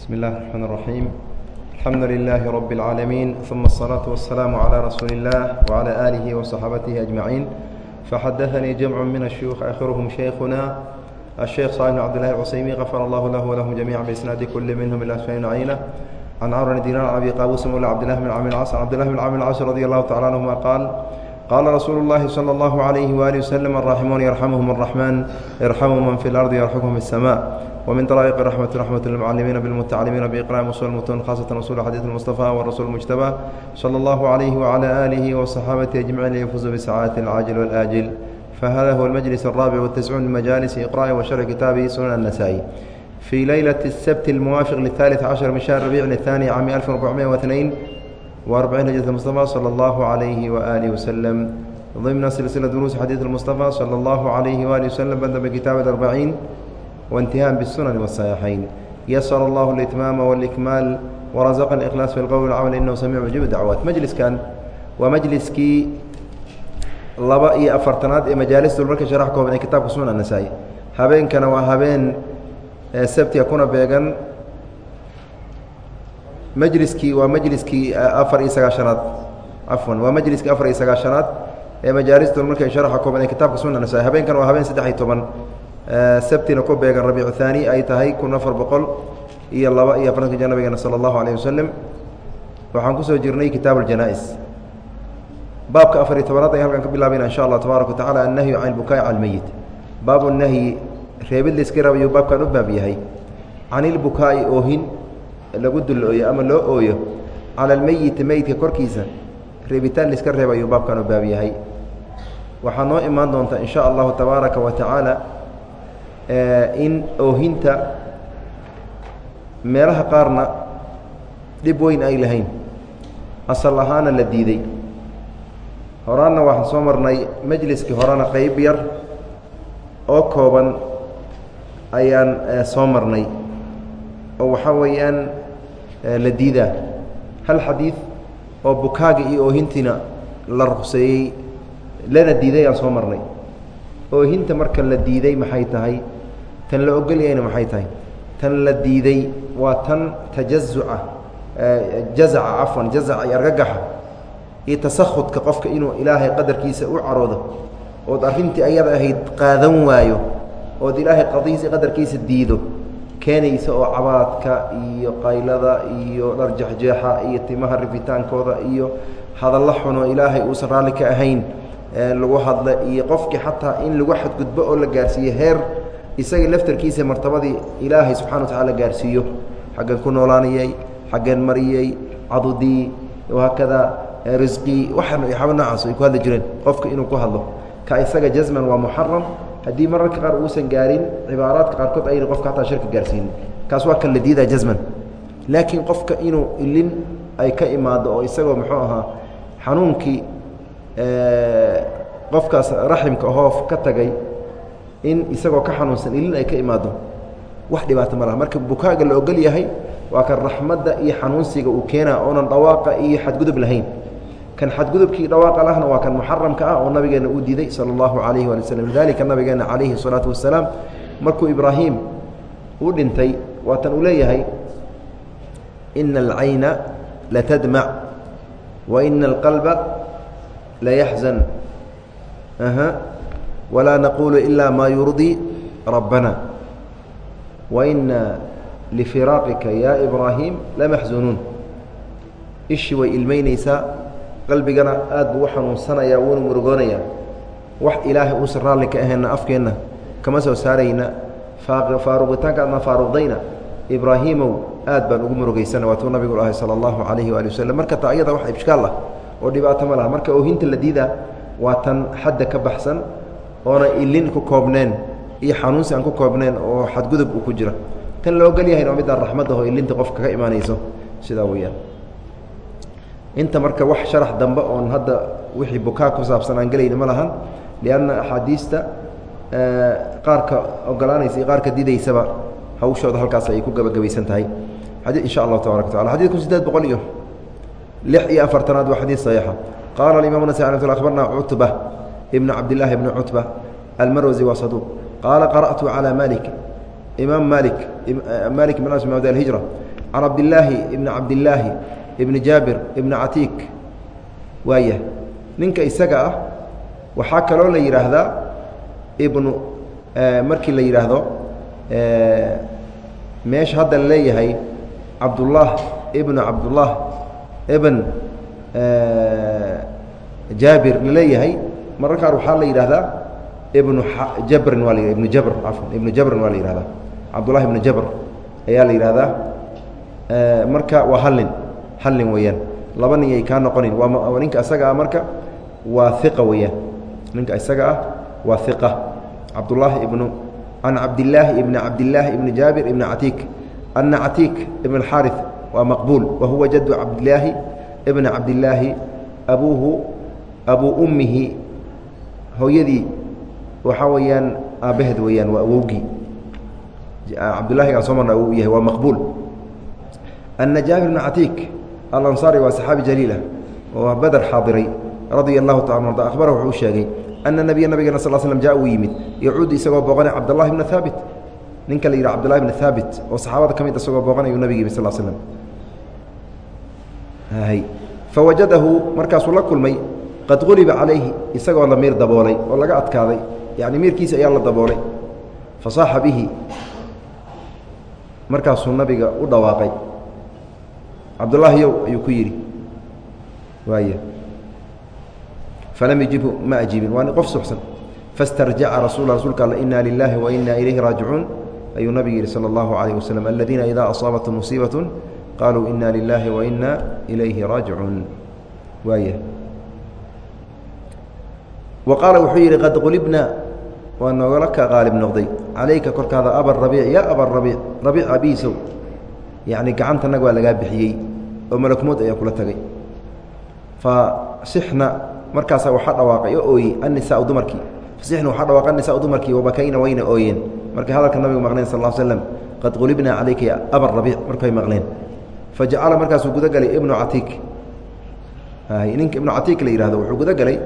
بسم الله الرحمن الرحيم الحمد لله رب العالمين ثم الصلاة والسلام على رسول الله وعلى آله وصحابته أجمعين فحدثني جمع من الشيوخ آخرهم شيخنا الشيخ صالح بن عبد الله العسيمي غفر الله له ولهم جميعا بإسناد كل منهم إلى سفيان عينة عن عمرو بن دينار عن أبي قابوس مولى عبد الله بن عامر العاص عبد الله بن عامر العاص رضي الله تعالى عنهما قال قال رسول الله صلى الله عليه وآله وسلم الراحمون يرحمهم الرحمن ارحموا من في الأرض يرحمهم في السماء ومن طرائق الرحمة رحمة المعلمين بالمتعلمين بإقراء أصول المتون خاصة أصول حديث المصطفى والرسول المجتبى صلى الله عليه وعلى آله وصحابته أجمعين ليفوزوا بسعادة العاجل والآجل فهذا هو المجلس الرابع والتسعون من مجالس إقراء وشرح كتاب سنن النسائي في ليلة السبت الموافق للثالث عشر من شهر ربيع الثاني عام 1402 وأربعين هجرة المصطفى صلى الله عليه وآله وسلم ضمن سلسلة دروس حديث المصطفى صلى الله عليه وآله وسلم بدأ بكتاب الأربعين وانتهاء بالسنن والصحيحين يسر الله الإتمام والإكمال ورزق الإخلاص في القول والعمل إنه سميع مجيب الدعوات مجلس كان ومجلسكii laba iyo afartanaad ee majaalista marka sharax kooban ee kitaabka sunan nasaa-i habeenkana waa habeen sabtiga kuna beegan majliskii waa majliskii afar iyo sagaashanaad cafwan waa majliskii afar iyo sagaashanaad ee majaalista marka sharaxa kooban ee kitaabka sunan nasaa-i habeenkan waa habeen saddex iyo toban sabtina ku beegan rabiicu haani ay tahay kun afar boqol iyo laba iyo afartanka ja nabigeena sala allahu alayh wasalam waxaan ku soo jirnay kitaab aljanaa-is baabka afar iyo tobanaad ay halkan ka bilaabayna insha allah tabaaraka wa tacala annahyu can ilbukaai cala almeyit baabu nahyi reebid layska rabayo baabkan u baab yahay. Can ilbukaa'i oohin lagu dul ooyo ama loo ooyo cala almeyiti meyidka korkiisa reebitaan layska reebayo baabkan u baab yahay. Waxaa noo imaan doonta in sha allahu tabaaraka wa in oohinta meelaha qaarna dhib weyn ay lahayn. Asal ahaana la diiday. Horaanna waxaan soo marnay majliskii horena qeyb yar oo kooban ayaan soo marnay. Oo waxaa weeyaan la diidaa. Hal xadiid oo bukaaga iyo oohintiina la ruqseeyey lana diiday aan soo marnay oohinta marka la diiday maxay tahay? Tan la ogolyahayna maxay tahay? Tan la diiday waa tan tajazuca jazaca cafwan jazaca iyo argagaxa iyo tasahudka qofka inuu ilaahay qadarkiisa u caroodo. Ood arrintii ayada ahayd qaadan waayo ood ilaahay qadihiisa qadarkiisa diido keenaysa oo cabaadka iyo qaylada iyo dharjexjeexa iyo timaha rifitaankooda iyo hadallo xuno ilaahay uusan raalli ka ahayn lagu hadla iyo qofkii xataa in lagu xadgudbo oo la gaarsiiyo heer isaga laftarkiisa martabadii ilaahay subxana wa tacala gaarsiiyo. Xaggan ku noolaanayey xaggan mariyey cadudii wahaakada risqii waxaan waxaaba noocaas ay ku hadli jireen qofka inuu ku hadlo. Ka isaga jasman waa muxaram haddii mararka qaar uusan gaarin cibaaraadka qaarkood ayna qofka hataa shirka gaarsiinin. Kaas waa kan la diidaa jasman laakiin qofka inuu ilin ay ka imaado oo isagoo muxuu ahaa xanuunkii qofkaas raximka ahoo ka tagay in isagoo ka xanuunsan ilin ay ka imaado wax dhibaato ma laha. Marka bukaaga la ogol yahay waa kan raxmadda iyo xanuunsiga uu keenaa oonan dhawaaqa iyo xadgudub lahayn. Kan xadgudubkii dhawaaqa lahna waa kan muxaramka ah oo nabigeena uu diiday sala allahu calayhi waali waslm lidalika nabigeena calayhi salaatu wasalaam markuu ibraahim uu dhintay waatan uu leeyahay ina alcayna latadmac wa ina alqalba layaxzan walaa naquulu ila maa yurdii rabbana waina lfiraaqika ya ibraahim lamaxzunuun ishii way ilmeyneysaa qalbigana aad buu xanuunsanaya wuuna murugoonaya wax ilaahay uusan raalli ka ahayna afkeenna kama soo saarayna faaruqitaanka adna faaruqdayna ibraahiimow aad baan ugu murugaysana waatuu nabigu ahay sala allahu calayhi waali waslem marka ta ayada wax ishkaal ah oo dhibaato ma laha. Marka oohinta la diida waa tan xadda ka baxsan oona ilin ku koobneen iyo xanuunsi aan ku koobneen oo xadgudub uu ku jira tan la ogol yahayna waa midaan raxmad aho ilinta qofka ka imaanayso. Sidaa weeyaan. Inta marka wax sharax dambe oon hadda wixii bukaa ku saabsan aan gelayna ma lahan lianna axaadiista qaarka ogolaanaysa iyo qaarka didaysaba hawshooda halkaas ay ku gabagabaysan tahay. Xadii insha allahu tabarak wa tacala sideed boqol iyo lix iyo afartanaad waa xadiid saxiixa qaala alimaam nasai amat akhbarna cutba ibna cabdillaahi ibni cutba almarwasi waa saduuq qaala qara'tu calaa malik imaam malik malik ibn anas imam dar hijra can cabdillaahi ibni cabdillaahi ibni jaabir ibni catiik waaya ninka isaga ah waxaa kaloo la yidhaahdaa ibnu markii la yidhaahdo meesha hadda la leeyahay cabdullah ibnu cabdullah ibn jaabir la leeyahay marar qaar waxaa la yidhaahdaa ibnu jabrin waa ibnu jabr cafwan ibnu jabrin waa la yihahdaa cabdullahi ibnu jabr ayaa la yidhahdaa marka waa hal nin weeyaan. Laba nin ay kaa noqonin waa ninka isaga ah marka waa iqa weeyaan. Ninka isaga ah waa iqa cabdullaahi ibnu can cabdillaahi ibni cabdillaahi ibni jaabir ibni catiik. Ana catiik ibn اxaariث waa maqbuul wa huwa jadu cabdillaahi ibna cabdillaahi abuuhu abuu ummihi hooyadii waxaa weeyaan aabbaheed weeyaan waa awowgii. Cabdullahi aan soo marna awow yahay waa maqbuul. Ana jaabir bna catiik alansaari waa saxaabi jaliilah oo beder xaadiray radia allahu taala arda akhbara wuxuu sheegay ana nabiya nabigeena sal slm ja uu yimid yacuudu isagoo booqanay cabdاllahi bna haabit ninka la yidhah cbdullahi bna haabit oo saxaabada ka mid isagoo booqanayuu nabig yimid sal slm fawajadahu markaasuu la kulmay qad guliba calayhi isagoo la miir daboolay oo laga adkaaday yani miirkiisa ayaa la daboolay fasaaxa bihi markaasuu nabiga u dhawaaqay cabdullaahiyow ayuu ku yidhi waay falam yujibhu ma ajiibin waa qof suxsan fastarjaca rasul rasuulka all ina lilaahi wa ina ilayhi raajicuun ayuu nabigu yidhi salى اllahu عalيh waslm aladiina idaa asaabathum musiibaة qaluu ina lilaahi wa ina ilayhi raajicuun waaya wa qaala wuxuu yidhi qad qulibna waa noogala ka qaalib noqday calayka korkaada abarabiic ya abarabiic rabiic abiisow yacni gacantanaga waa lagaa bixiyey oo malakmood ayaa kula tagay fa sixna markaasaa waxaa dhawaaqay oo ooyey annisaau dumarkii fasixna waxaa dhawaaqa annisaau dumarkii wabakayna wayna ooyeen markay hadalka nabigu maqleen sal l slam qad qulibna calayka ya abarabiic markay maqleen fajacala markaasuu gudagelay ibnu catiik ninka ibnu catiik la yihahdo wuxuu gudagelay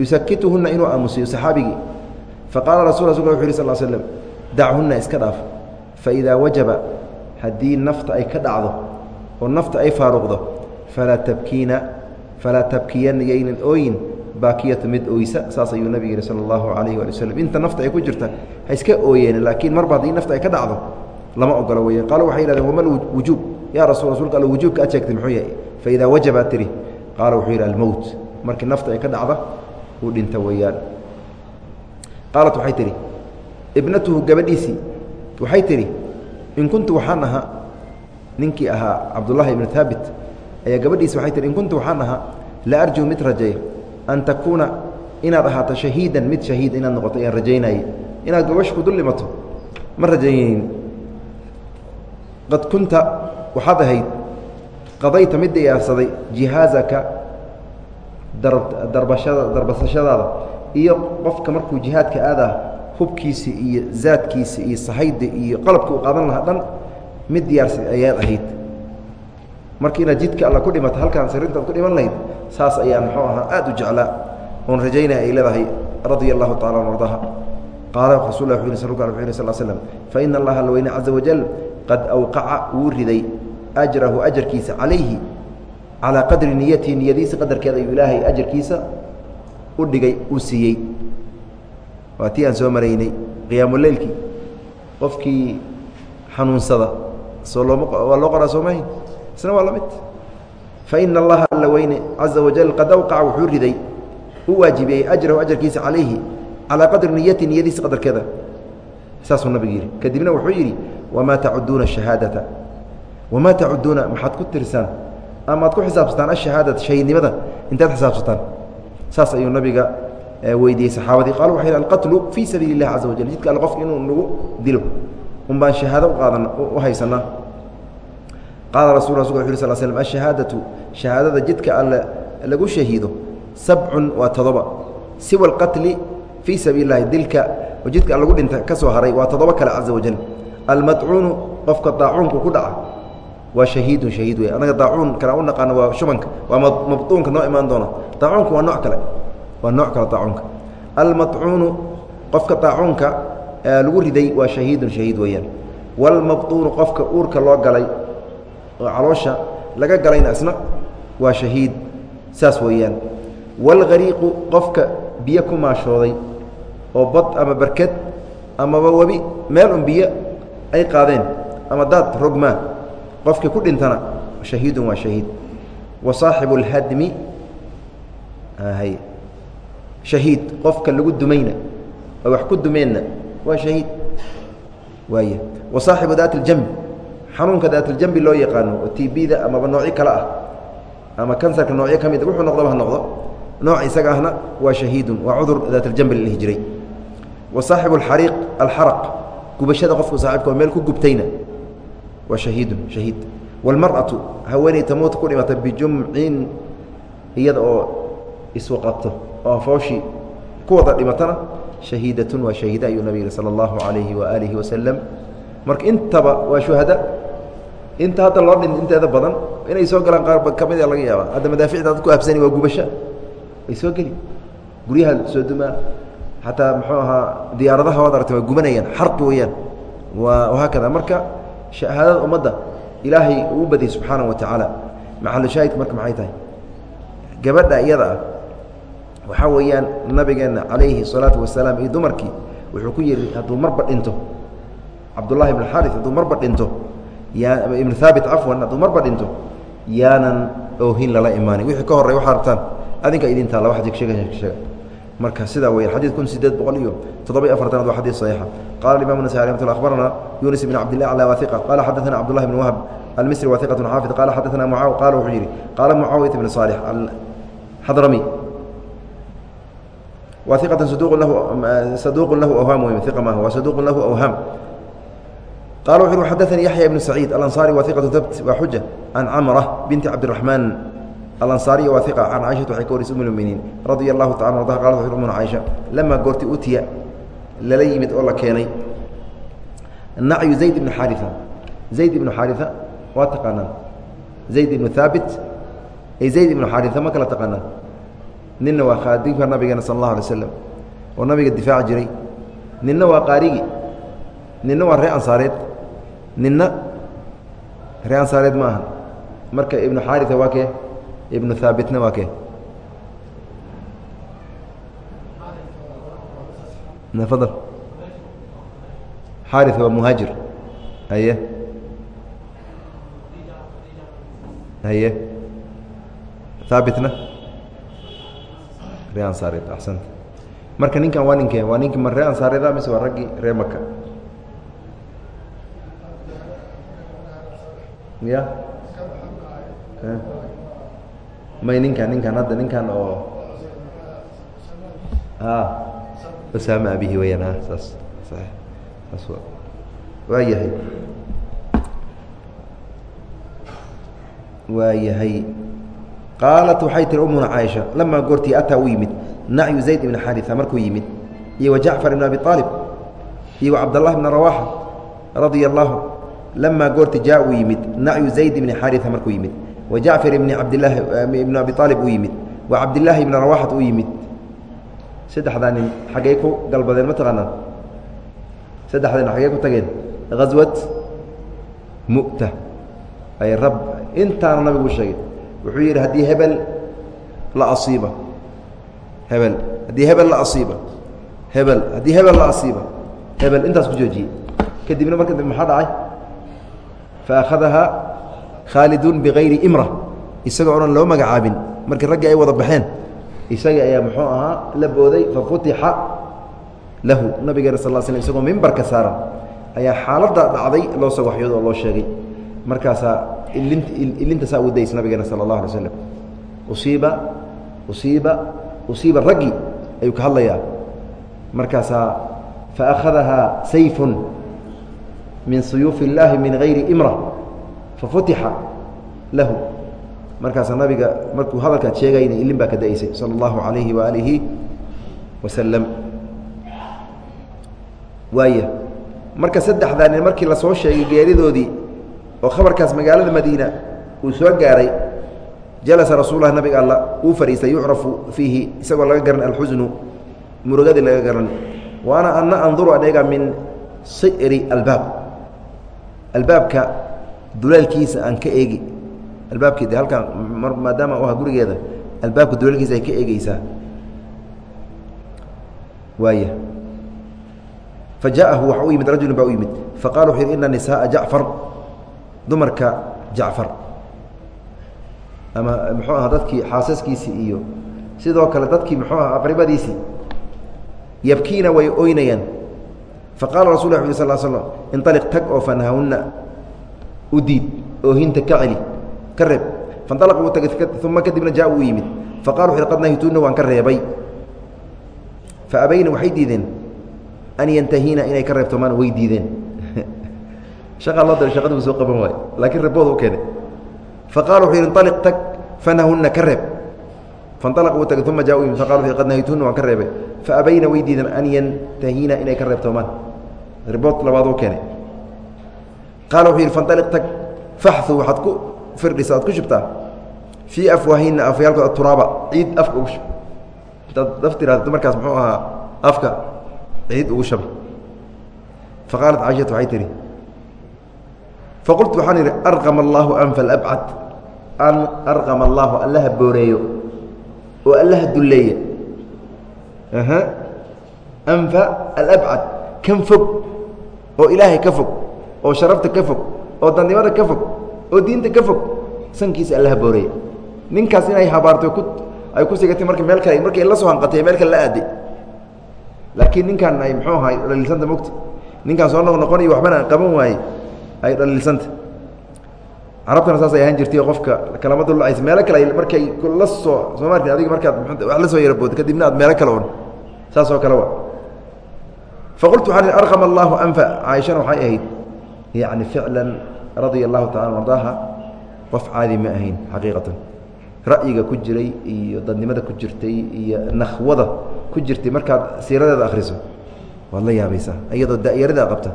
yusakituhuna inuu aamusiyo saxaabigii faqaala rasul wuxu yhi sal slm dachunna iska dhaaf faidaa wajaba haddii nafta ay ka dhacdo oo nafta ay faaruqdo falaa tabkiina falaa tabkiyanna yaynan ooyin baakiyatu mid oysa saas ayuu nabig yihi sala allahu calayhi waali waslm inta nafta ay ku jirta ha iska ooyeen laakiin marba haddii nafta ay ka dhacdo lama ogolo weya qaalo waxay yihahdeen wama wujuub? Yaa rasul rasulka all wujuubka sheegtay muxuu yahay? Faidaa wajaba ad tihi qaala wuxuu yidhi almowt markii nafta ay ka dhacda uu dhinta weeyaan. Qaalat waxay tidhi ibnatuhu gabadhiisii? Waxay tidhi in kuntu waxaan ahaa ninkii ahaa cabdullaahi ibnu haabit ayaa gabadhiisi waxay tihi in kuntu waxaan ahaa la arjuu mid rajeeya an takuuna inaad ahaato shahiidan mid shahiid inaad noqoto ayaan rajaynayay inaad gabasha ku ma rajaynaynin qad kunta waxaad ahayd qadayta mid diyaarsaday jihaazaka darbashada darbasashadaada iyo qofka markuu jihaadka aadah hubkiisi iyo zaadkiisi iyo sahayda iyo qalabka uu qaadan lahaa dhan mid diyaarsa ayaad ahayd. Marka inaad jidka alla ku dhimato halkaan sariintaad ku dhiman lahayd saas ayaan muxuu ahaa aad u jeclaa. Oon rajaynaya ay leedahay radia allahu tacala an ardaha. Qaala rasul lah wuxu yhi wuxu yhi sal slm faina allaha alweyne caza wajal qad awqaca wuu riday ajrahu ajarkiisa calayhi calaa qadri niyatihi niyadiisa qadarkeeda ayuu ilaahay ajarkiisa u dhigay uu siiyey. Waa tii aan soo maraynay qiyaamuleylkii qofkii xanuunsada soo looma waa loo qoraa soo mahayn isna waa la mid. Faina allaha alla weyne caza wajal qad awqaca wuxuu riday u waajibiyey ajrahu ajarkiisa calayhi calaa qadri niyatihi niyadiisa qadarkeeda. Saasuu nabigu yidhi. Kadibna wuxuu yidhi wamaa tacuduuna shahaadata wamaa tacuduuna maxaad ku tirsaan ama ad ku xisaabsataan ashahaadata shahiidnimada intaad xisaabsataan saas ayuu nabiga weydiiyey saxaabadii qaal waxay alqatlu fii sabiili اllahi caza wajal jidka alle inuu nagu dilo un baan shahaado uqaadan u haysanaa qaala rasul rasulka wuxu sal slm ashahaadatu shahaadada jidka alle lagu shahiido sabcun waa todoba siwa alqatli fii sabiili اllahi dilka oo jidka lagu dhinta ka soo haray waa todoba kale caza wajal almadcuunu qofka daacuunka ku dhaca waa shahiidun shahiid wey anaga daacuun kana u naqaano waa shubanka waa mabduunka noo imaan doona daacuunka waa noo kale waa nooc kale daacuunka. Almadcuunu qofka daacuunka lagu riday waa shahiidun shahiid weeyaan. Walmabduunu qofka uurka loo galay oo caloosha laga galayna isna waa shahiid. Saas weeyaan. Walghariiqu qofka biyo ku maashooday oo bad ama berked amaba webi meel un biyo ay qaadeen ama daad rogmaa qofkii ku dhintana shahiidun waa shahiid. Wa saaxibu اlhadmi hay shahiid qofka lagu dumayna oo wax ku dumeenna waa shahiid. Waay wa saaxibu daat اljambi xanuunka daatljambi loo yaqaano oo tbda amaba noocyo kale ah ama kansarka noocyo ka mid wuxuu noqdoba ha noqdo nooc isaga ahna waa shahiidun waa cudur daatljambi la dhihi jiray wa saaxibu alxariiq alxaraq gubashada qofku saaxibka oo meel ku gubtayna waa shahiidun shahiid wاlmarأaةu haweeney tamuuta ku dhimata bijumcin iyada oo iswaqabto oo fooshii ku wada dhimatana shahiidatun waa shahiida ayuu nabig yihi salى اllahu عalayhi waalihi wasalam marka intaba waa shuhada inta hadda loo dhin inteeda badan inay soo galaan qaar ka mida laga yaaba hadda madaaficda dad ku aabsani waa gubasho way soo geli guryaha soo dumaa xataa muxuu ahaa diyaaradaha waad aragtay waa gubanayaan xarqi weeyaan. Waa haakada. Marka shahaadada ummadda ilaahay uu badiyey subxaana wa tacaala maxalu shaahidka marka maxay tahay? Gabadha iyada ah waxaa weeyaan nabigeenna calayhi الsalaatu wasalaam iyo dumarkii wuxuu ku yihi hadduu marba dhinto cabdullahi ibn xaari hadduu marba dhinto ibnu haabit cafwan hadduu marba dhinto yaanan oohin lala imaanin wixii ka horey waxaa rabtaan adinka idin taalla waxad sheega marka sidaa weya xadid kun sideed boqol iyo toddobiy afartanaad waa xadii saxiixa. Qala imam nasai ramat lla akhbarana yunis bn cabdilah ala wahiqa qala xadaana cabdullahi bn wahb almisri wahiqatun xaafid qala xadaana mucaaw qaala wuxuu yidhi qaala mucaawiyat bn saalix alxadrami wa iqatan lahu saduqun lahu awham wey iqa maaha waa saduqun lahu awham. Qala wuxu yhi xadaanii yaxya ibnu saciid alansaari wahiqatu dabt waa xuja can camra binti cabdiraxmaan alanصaariya waa iqa can caiشhata waxay ka waris um اlmuminiin radia allahu taala arda qalat wuxu umuna caiشha lamaa goorti utiya lala yimid oo la keenay nacyu zayd ibnu xaariثa zayd ibnu xaariثa waa taqaanaan zayd ibnu haabit ay zayd ibnu xaariثa ma kala taqaanaan ninna waa khaadimka nabigeena sal اllahu alay slam oo nabiga difaaci jiray ninna waa qaarigi ninna waa ree ansaareed ninna ree ansaareed ma aha marka ibnu xaariثa waa kee Ibnu haabitna waa kee fadl xaari waa muhaajir. Haye. Haye. Haabitna ree ansaareed axsanta marka ninkan waa ninkee? Waa ninki ma ree ansaareeda mise waa raggii ree maka ya may ninkan ninkan hadda ninkan oo. Ah. Usaam abihi weyaan ah. saas saas waa yahay waa yahay qaalat waxay tihi umuna caaisha lamaa goortii ataa u yimid. Nacyu zayd ibna xaarisa markuu yimid. Iyo wa jacfar ibn abi aalib iyo wa cabdاllahi bna rawaxa radia allahu lamaa goorti jaa uu yimid. Nacyu zayd ibni xaarisa markuu yimid wa jacfar ibni cabdilaahi ibn abi aalib uu yimid. Wa cabdillaahi ibni rawaxat uu yimid. Saddexdaa nin xaggey ku galbadeen ma taqaanaan? Saddexda nin xaggey ku tageen. Haswat mu'ta ay rab intaana nabigu sheegay. Wuxuu yidhi haddii hebel la asiiba hebel haddii hebel la asiiba hebel haddii hebel la asiiba hebel intaas ku joojiyey kadibna marka dambe maxaa dhacay? Fa akhadahaa khaalidun bikayri imra isagoo onan loo magacaabin. Markii raggii ay wada baxeen isagii ayaa muxuu ahaa la booday fafutixa lahu. Nabigeena sal l slm isagoo mimbarka saaran ayaa xaaladda dhacday loo soo waxyoodo oo loo sheegay. Markaasaa ilint ilintaasaa ugu daysay nabigeena sala اllah alay slam usiiba usiiba usiiba raggii ayuu ka hadlayaa. Markaasaa faakhadahaa sayfun min suyuufi اllaahi min gayri imra fafutixa lahu. Markaasa nabiga markuu hadalkaad sheegayna ilin baa ka da'eysay sala allahu alayhi waalihi wasalam waaya marka saddexdaa nin markii la soo sheegay geeridoodii oo khabarkaas magaalada madiina uu soo gaaray jalasa rasuulah nabiga alla uu fadhiistay yucrafu fiihi isagoo laga garan alxusnu murugadii laga garan waana ana anduru aneega min siri albaab. Albaabka dulalkiisa aan ka eegi. Albaabkeed halkan maadaama u ah gurigeeda albaabka dulalkiisa ay ka eegeysaa waaya fajaahu waxa u yimid rajulin baa u yimid. Faqala wuxuu yidhi ina nisaaa jacfar dumarka jacfar ama muxuu aha dadkii xaasaskiisii iyo sidoo kale dadkii muxuu aha aqribadiisii yabkiina way oynayaan. Faqala rasul ul sl slam inaliq tag oo fanahahunna udiid oohinta ka celi ka reeb. Fanalq wuu tagay uma kadibna jaa uu yimid. Faqala wuxu qad nahituuna waan ka reebay. Fa abayna waxay diideen an yantahiina inay ka reebtomaan way diideen. Shaqa loo dira shaqadibuu soo qaban waayo laakiin reebooda u keenay. Faqala wuxuu yidhi inaliq tag fanahunna ka reeb. Fanalq wuu tagay uma jaa u yimid faqala wuxu qad nahituuna waan ka reebay. Fa abayna way diideen an yantahiina inay ka reebtoomaan ribood labaad u keenay qaala wuxuu yidhi fanطaliq tag faxu waxaad ku firdhisa ad ku shubtaa fii afwaahina afyaalkood aturaaba ciid afka ugu shub daf tiraada dumarkaas muxuu ahaa afka ciid ugu shabi faqaalat caishatu waxay tihi faqultu waxaan idhi arqama allaahu anfa alabcad an arqama allaahu allaha booreeyo oo allaha dulleeya anfa alabcad kan fog oo ilaahay ka fog oo sharafta ka fog oo dadnimada ka fog oo diinta ka fog sankiisa allaha booreeya ninkaas inay habaarto ay ku sigatay marka meel kale markay la soo hanqatay meel kale la aaday laakiin ninkaan ay muxuu ahay dhaliilsanta mogta ninkaan soo noq noqonayo waxbana qaban waaye ay dhaliilsanta carabtana saasay ahaan jirtay qofka kalama dullacaysa meelo kale markay la soo soo markin adiga markaad wax la soo yarabood kadibna aad meelo kale un saas oo kale wa faqultu waxaan arqama allaahu anfa caaishana waxay ahayd yacni ficlan radia allahu tacala ardaaha qof caadi ma ahayn xaqiiqatan. Ra'yiga ku jiray iyo dadnimada ku jirtay iyo nakhwada ku jirtay markaad siiradeeda akhriso waad la yaabaysaa iyadoo da'yaradaa qabta.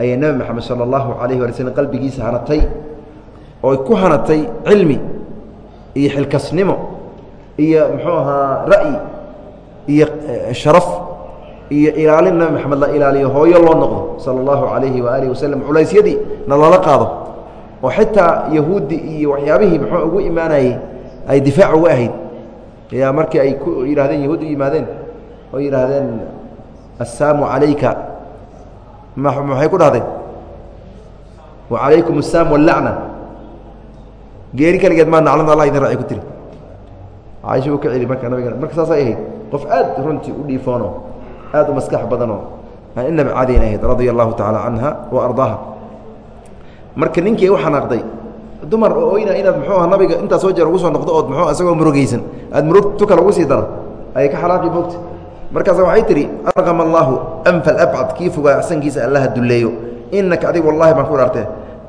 Ayaa nebi moxamed sala allahu calayhi wala slm qalbigiisa hanatay oo ku hanatay cilmi iyo xilkasnimo iyo muxuu ahaa ra'yi iyo sharaf iyo ilaalin nebi moxamed la ilaaliyo hooyo loo noqdo sala allahu calayhi waaalihi wasalam culaysyadii na lala qaado. Oo xitaa yahuuddi iyo waxyaabihii muxuu ugu imaanayey ay difaac uga ahayd. Ayaa markii ay ku yidhahdeen yahuud u yimaadeen oo yidhaahdeen assaamu calayka maxay ku dhahdeen wa calaykum assaam wallacna geeri keligeed maa naclan allah idin raci ku tiri. Caaisha uu ka celi marka nabiga marka saasay ahayd qof aad runtii u dhiifoono aad u maskax badanoo aan inaba caadiyn ahayd radia allahu tacaala canha wa ardaaha. Marka ninkii u xanaaqday dumar oo oyna inaad muxuu aha nabiga intaa soo jeer ugu soo noqdo ood muxuu isagoo murugaysan aad murug kale ugu sii daro ayay ka xalaaqi moogta markaasa waxay tihi arqama allaahu anfa alabcad kii fogaa sankiisa allaha dulleeyo. Inaka adig wallahi baan ku dhaartee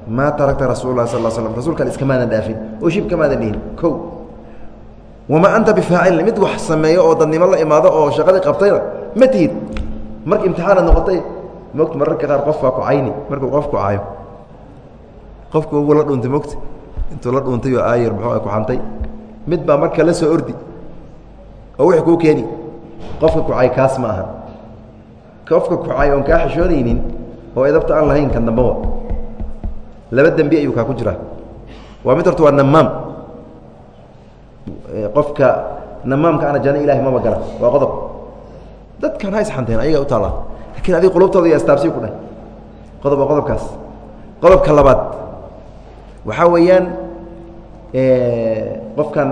maa tarakta rasuul lah sal slam rasuulkan iskamaadan dhaafin oo shib kamaadan dhihin kow. Wamaa anta bifaacilin mid wax sameeyo oo dadnimo la imaado oo shaqadii qabtayna ma tihid marka imtixaanaad noqotay moogta mararka qaar qof baa ku cayni markuu qof ku caayo. Qofku la dhuuntay mogta intuu la dhuuntay oo aayar muxuu ku xantay. Mid baa marka la soo ordi oo wixii kuu keeni qofka kucay kaas ma aha. Qofka kucay oon kaa xishoonaynin oo edabta aan lahayn kan dambaba laba dembi ayuu kaa ku jiraa. Waa mid horta waa namaam. Qofka namaamka ana janno ilahay maba gala waa qodob dadkan ha isxanteen ayaga u taallaa lakiin adig qulubtooda iyo astaabsiy ku dheh. Qodob waa qodobkaas. Qodobka labaad. Waxaa weeyaan qofkan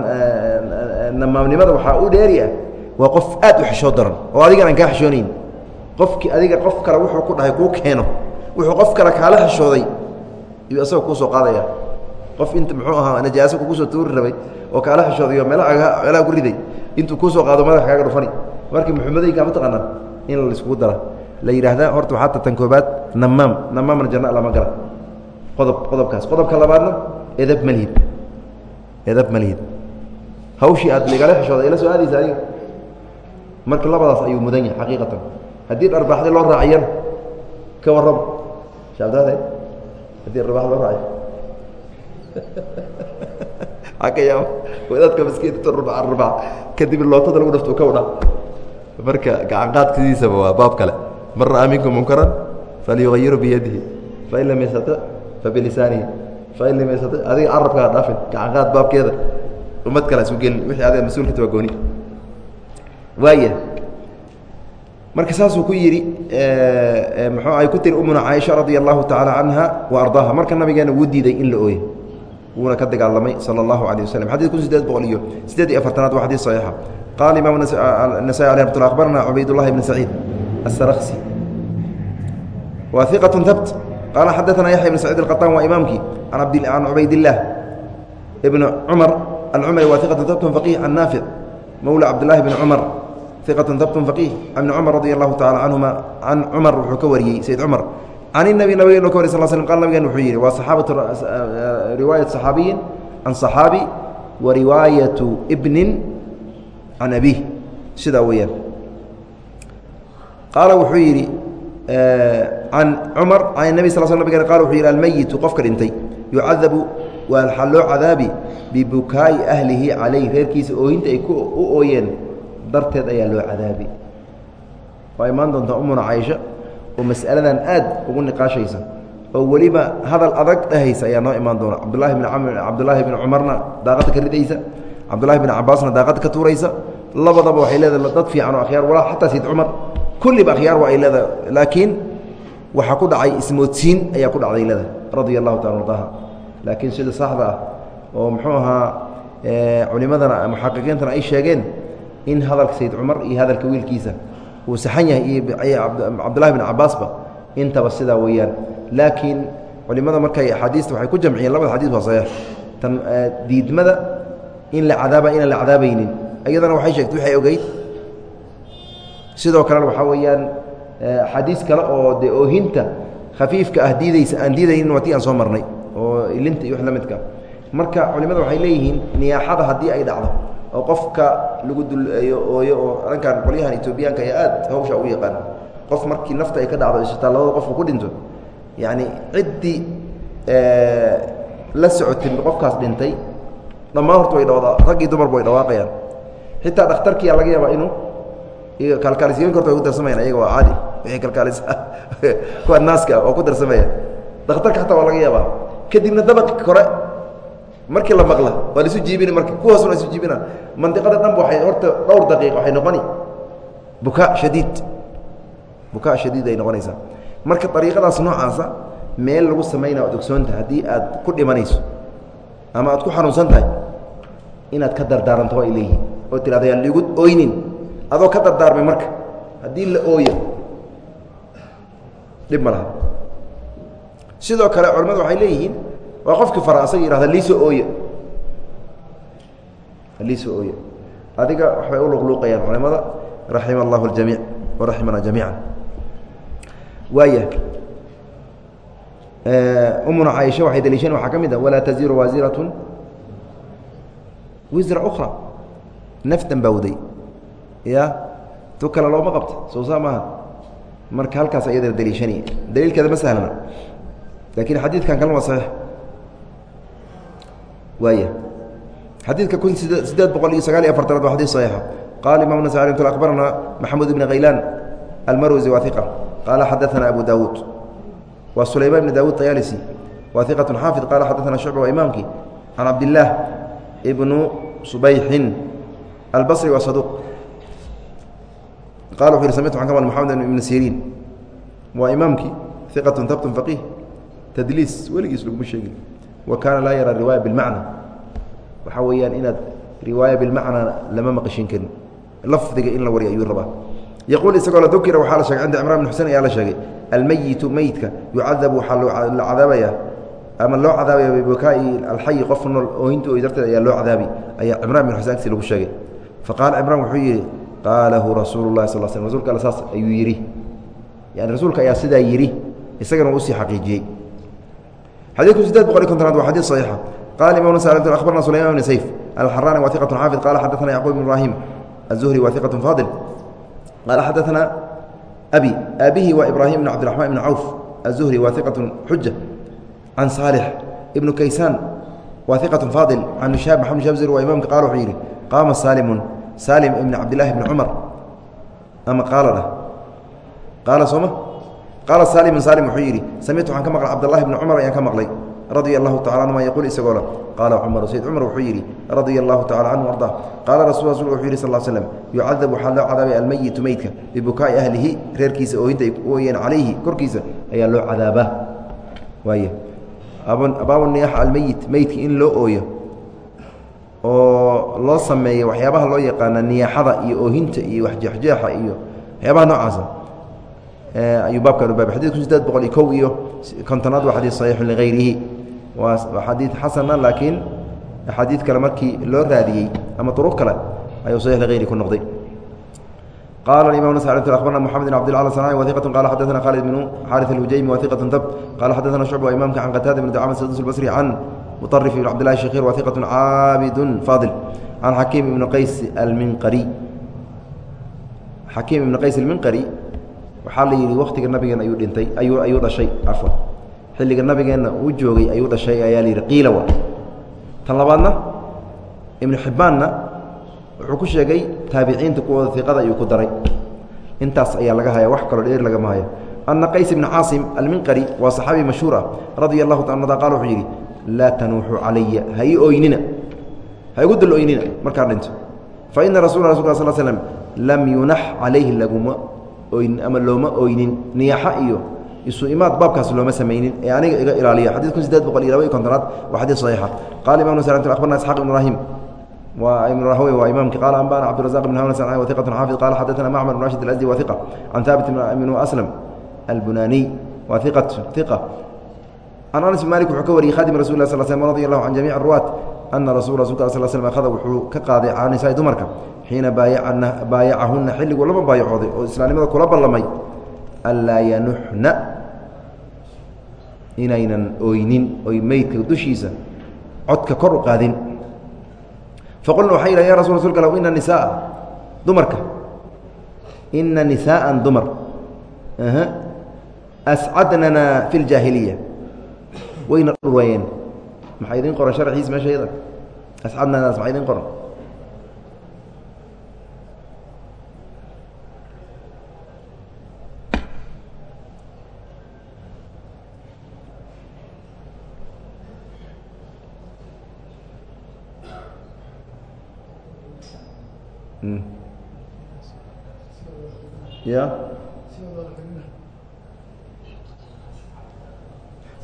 namaamnimada waxaa u dheeri ah waa qof aad u xishoo daran oo adigan aan kaa xishoonayn qofkii adiga qof kale wuxuu ku dhahay kuu keeno. Wuxuu qof kale kaala xishooday. Iyuu asagoo kuu soo qaadaya. Qof inta muxuu ahaa najaaso kugu soo tuuri rabay oo kaala xishoodayo meelaha meelaha ku riday. Intuu kuu soo qaado madaxa kaaga dhufani markii muxumadayinkaa mataqaanaa in laiskugu dara la yidhaahdaa horta waxaa tatan koobaad namaam namaamna janna lama gala. Qodob qodobkaas. Qodobka labaadna edab malhid edab malhid hawshii aad ligala xishooda ila soo aadaysa adiga. Marka labadaas ayuu mudan yahay xaqiiqatan. Haddii dharbaaxdi loo raaciyana ka warraba shaabdaade haddii dharbaaxdi loo raaciyo. Aka yaaba wadaadka maskiinta rubac kadib lootada lagu dhafto ka wadha marka gacan waa baab kale. Man ra'a minkum munkaran falyuayiru biyadihi. Fain lam yastaic fabilisaanihi fain lam yastaic adiga carabkaa dhaafin gacan baabkeeda. Ummad kale isu gelin wixii adiga mas'uulkata waa gooni. Waaya marka saasuu ku yidhi muxuu ay ku tiri umuna caaisha radia allahu tacaala canha wa ardaaha. Marka nabigeena wuu diiday in la ooye wuuna ka dagaalamay sala allahu alayh waslm xadid kun sideed boqol iyo siddeed iyo afartanaad waa xadiid saxiixa qaala imam nasaي alيه ramat lla abarna cubaydullahi bn saciid الsarksi wa iqaة habt qaala xadaثna yaxya bn saciid الqaطan waa imaamkii can cubaydillaah bn cumar alcumari wa iqaة habt faqih can naafic mowla cabdاlahi bn cumar iqaة habt faqih can bn cumar radi allahu taعala canhuma can cumar wuxuu ka wariyey sayd cumar can inabi nabigeen ka wary sal slm qal nabigeen wuxuu yidhi waa saxaabatu riwaayat صaxaabiyin can صaxaabi wa riwaayatu bnin can abih sidaa weeyaan qaala wuxuu yidhi can cumar can nebi sal sl nabigeen qala wuxuu yidhi almeyitu qofka dhintay yucadabu waa loo cadaabi bibukaa'i ahlihi calayh reerkiisa ooyinta ay u ooyeen darteed ayaa loo cadaabi waa imaan doontaa umuna caaisha oo mas'aladan aad ugu niqaashaysa oo weliba hadal adag dhahaysa ayaa noo imaan doona cabdulahi bn cabdulaahi bn cumarna daaqada ka ridaysa cabdulahi bn cabaasna daaqada ka tuuraysa labadaba waxay leedahay dad fiican oo akhyaar walaa xataa sayd cumar kulliba akhyaar waa ay leedahay laakiin waxaa ku dhacay ismoodsiin ayaa ku dhacday leedahay radia allahu taala ardaha laakiin sida saxda ah oo muxuu ahaa culimadana muxaqiqiintana ay sheegeen in hadalka sayd cumar iyo hadalka wiilkiisa uu saxan yahay iyo cabdullahi bn cabaasba intaba sidaa weeyaan. Laakiin culimada markay axaadiista waxay ku jamciyeen labada xadiis waa saxiix. Tan diidmada in la cadaaba inaan la cadaabaynin iyadana waxay sheegtay waxay ogeyd. Sidoo kalena waxaa weeyaan axaadiis kale oo dee oohinta khafiifka ah diidaysa aan diidaynin waa tii aan soo marnay oo ilinta iyo wax la midka. Marka culimada waxay leeyihiin niyaaxada haddii ay dhacdo oo qofka lagu duleeyo ooyo oo dhankan qolyahan etoobiyaanka ayaa aad hawsha ugu yaqaan. Qof markii nafta ay ka dhacdo ishitaa labada qofku ku dhinto yacni ciddii la socotay qofkaas dhintay dhammaan horta way dhawdaa raggii dumarba way dhawaaqayaan xitaa dhakhtarkiyaa laga yaabaa inuu kalkaalisyoyinka horta way ku darsamayaan ayaga waa caadi. Wixii kalkaalis kuwa naaska oo ku darsamaya. Dhakhtarka xataa waa laga yaabaa. Kadibna dabaqi kore markii la maqla waa laisu jiibina marka kuwaasuna isu jiibina mandiqada dhanba waxay horta dhowr daqiiqa waxay noqoni bukaa shadiid. Bukaa shadiid ay noqonaysaa. Marka ariiqadaas noocaasa meel lagu samaynaa od ogsoontaha haddii aad ku dhimanayso ama aad ku xanuunsan tahay inaad ka dardaaranto waa ay leeyihiin oo tirahda yaan ligu oynin adoo ka dardaarmay marka haddii la ooyo dhib ma laha. Sidoo kale culimmadu waxay leeyihiin waa qofkii fara asaga yihahda liisoo ooye. Liisoo ooye. Adiga waxbay u luqluuqayaan culimada raxima allahu اljamiic waraximana jamiica waaya umuna caaisha waxay daliisheen waxaa ka mid ah walaa taziru waasiratun wisra ukra naftan bawday ya tu kale looma qabta soo maaha. Marka halkaas ayadana daliishani. Daliilkeeda ma sahlana. Lakin xadiidkan kalena waa saxiix. Waaya xadiidka kun sideed boqol iyo sagaal iyo afartanaad waa xadis saxiixa. Qala imam nas abarana maxamuud ibn khaylaan almarwsi waa qaala xadaana abu dawuud waa sulayman ibn dawud ayalisi waa xaafid. Qaala xadaana shucba waa imaamkii can cabdillaah ibnu subayxin albasri waa saduuq qala wuxu yhi samictu an ka mal maxamed ibn siriin waa imaamkii iqatu habtun faqiih tadliis weligiis laguma sheegin. Wa kaana laa yara riwaaya bilmacna waxaa weeyaan inaad riwaaya bilmacnaa lama maqashin karin. Lafdiga in la wariyo ayuu rabaa. Yaquul isagoo la dukira waxaa la shegay cinda cimran bin xusein ayaa la sheegay almeyitu meydka yucadabu waxaa la cadaabayaa ama loo cadaabaya bibukaa'i alxayi qof nool oohinta oy darteed ayaa loo cadaabi. Ayaa cimraan bin xusein agsi lagu sheegay faqaala cimraan wuxuu yidhi qaalahu rasuulu lahi sal sl rsulka alle saas ayuu yidhi yani rasuulka ayaa sidaa yidhi isagana u sii xaqiijiyey xadiidku sideed boqol iyo kontonaad waa xadiid saxiixa qala imam nas abarna sulayman bn sayf alxarani wa iqatu xaafid qala xadaana yacquub bn ibrahim aلzuhri wa iqatu faadil qala xadaana abi aabihi waa ibrahim bn cabdiraxman ibn cawf aلzuhri wa iqatu xuja can saalix ibnu kaysaan wa iqatu faadil can shaab maxamed shabzir waa imamka qala wuxuu yidhi qaama saalimun saalim ibn cabdillahi bni cumar ama qaala dhah qaala sooma qaala saalimu saalim wuxuu yidhi samictu waxaan ka maqlay cabdاllahi bni cumar ayaan ka maqlay. Radia allahu tacala anhuma yaquul isagoo le qaala cumaru sayd cumar wuxuu yidhi radia allahu tacala canhu arda. Qaala rasul rasulka wuxuu yidhi sal l slm yucadab waxaa loo cadaabay almeyitu meydka bibukaa'i ahlihi reerkiisa oohinta ay ooyeen calayhi korkiisa ayaa loo cadaabaa waay baabuniyaxa almeyit meydka in loo ooyo oo loo sameeyo waxyaabaha loo yaqaana niyaaxada iyo oohinta iyo waxjeexjeexa iyo waxyaabaha noocaasa ayuu baabkan ubaabay xadidku sideed boqol iyo kow iyo kontonaad waa xadiid saxiixun ligayrihi waa xadiid xasana laakiin axaadiid kale markii loo raadiyey ama duruq kale ayuu saxiix ligayri ku noqday qala imam nas abarna mxamed bn abdillah sناعي وثiqة qala xadثna khالد بن xاriث الhujaymi وثiqة db qala xadثna شhucب imamka can qتاada بn dcam sdus الbصri can muطarif ibn cabdillahi shakiir waa iqatu caabidun faadil can xakiim ibni qays alminqari xakiim ibn qays alminqari waxaa la yidhi wakhtiga nabigeena ayuu dhintay ayuu ayuu dhashay afwan xilliga nabigeenna uu joogay ayuu dhashay ayaa la yidhi qiila wa tan labaadna ibnu xibbaanna wuxuu ku sheegay taabiciinta kuwooda iqada ayuu ku daray intaas ayaa laga haya wax kaloo dheer lagama hayo ana qays ibna caasim alminqari waa saxaabi mashhuur ah radia allahu ta qa wuxuu yidhi laa tanuuxu calaya ha ii oynina ha igu dul oynina markaa dhinto. Fa ina rasul rasul ka sl slm lam yunax calayhi laguma oynin ama looma oynin niyaaxa iyo isu imaad baabkaas looma samaynin ee aniga iga ilaaliya. Xadid kun sideed boqol iyo laba iyo kontonaad waa xadiid saxiixa. Qala imam snt abarna isxaq ibn ibrahim waa ibn rahwey waa imamki qala anbana cabdirazaq ibn hawn sanai wa iqatun xaafid qala xaddatana macmar ibn rashid alazdi wa iqa can thaabit ibn aslm albunaniy wa iqat iqa an anas maali wuxuu ka wariyey khaadim rasul s sm radi allahu can jamic ruwaat ana rasul rasulka sl slm akhada wuxuu ka qaaday cala nisaai dumarka xiina baayacahunna xilligu lama baayacooday oo islaamnimada kula ballamay anlaa yanuxna inaynan oynin oy meydka dushiisa codka kor u qaadin faqulna waxay yidhahan ya rasul rasulka low ina nisaaa dumarka ina nisaaan dumar ascadnana fi ljaahiliya wayna dhurwayeen maxaa idin qoran sharxiis meesha yada ascadnanaas maxaa idin qoran ya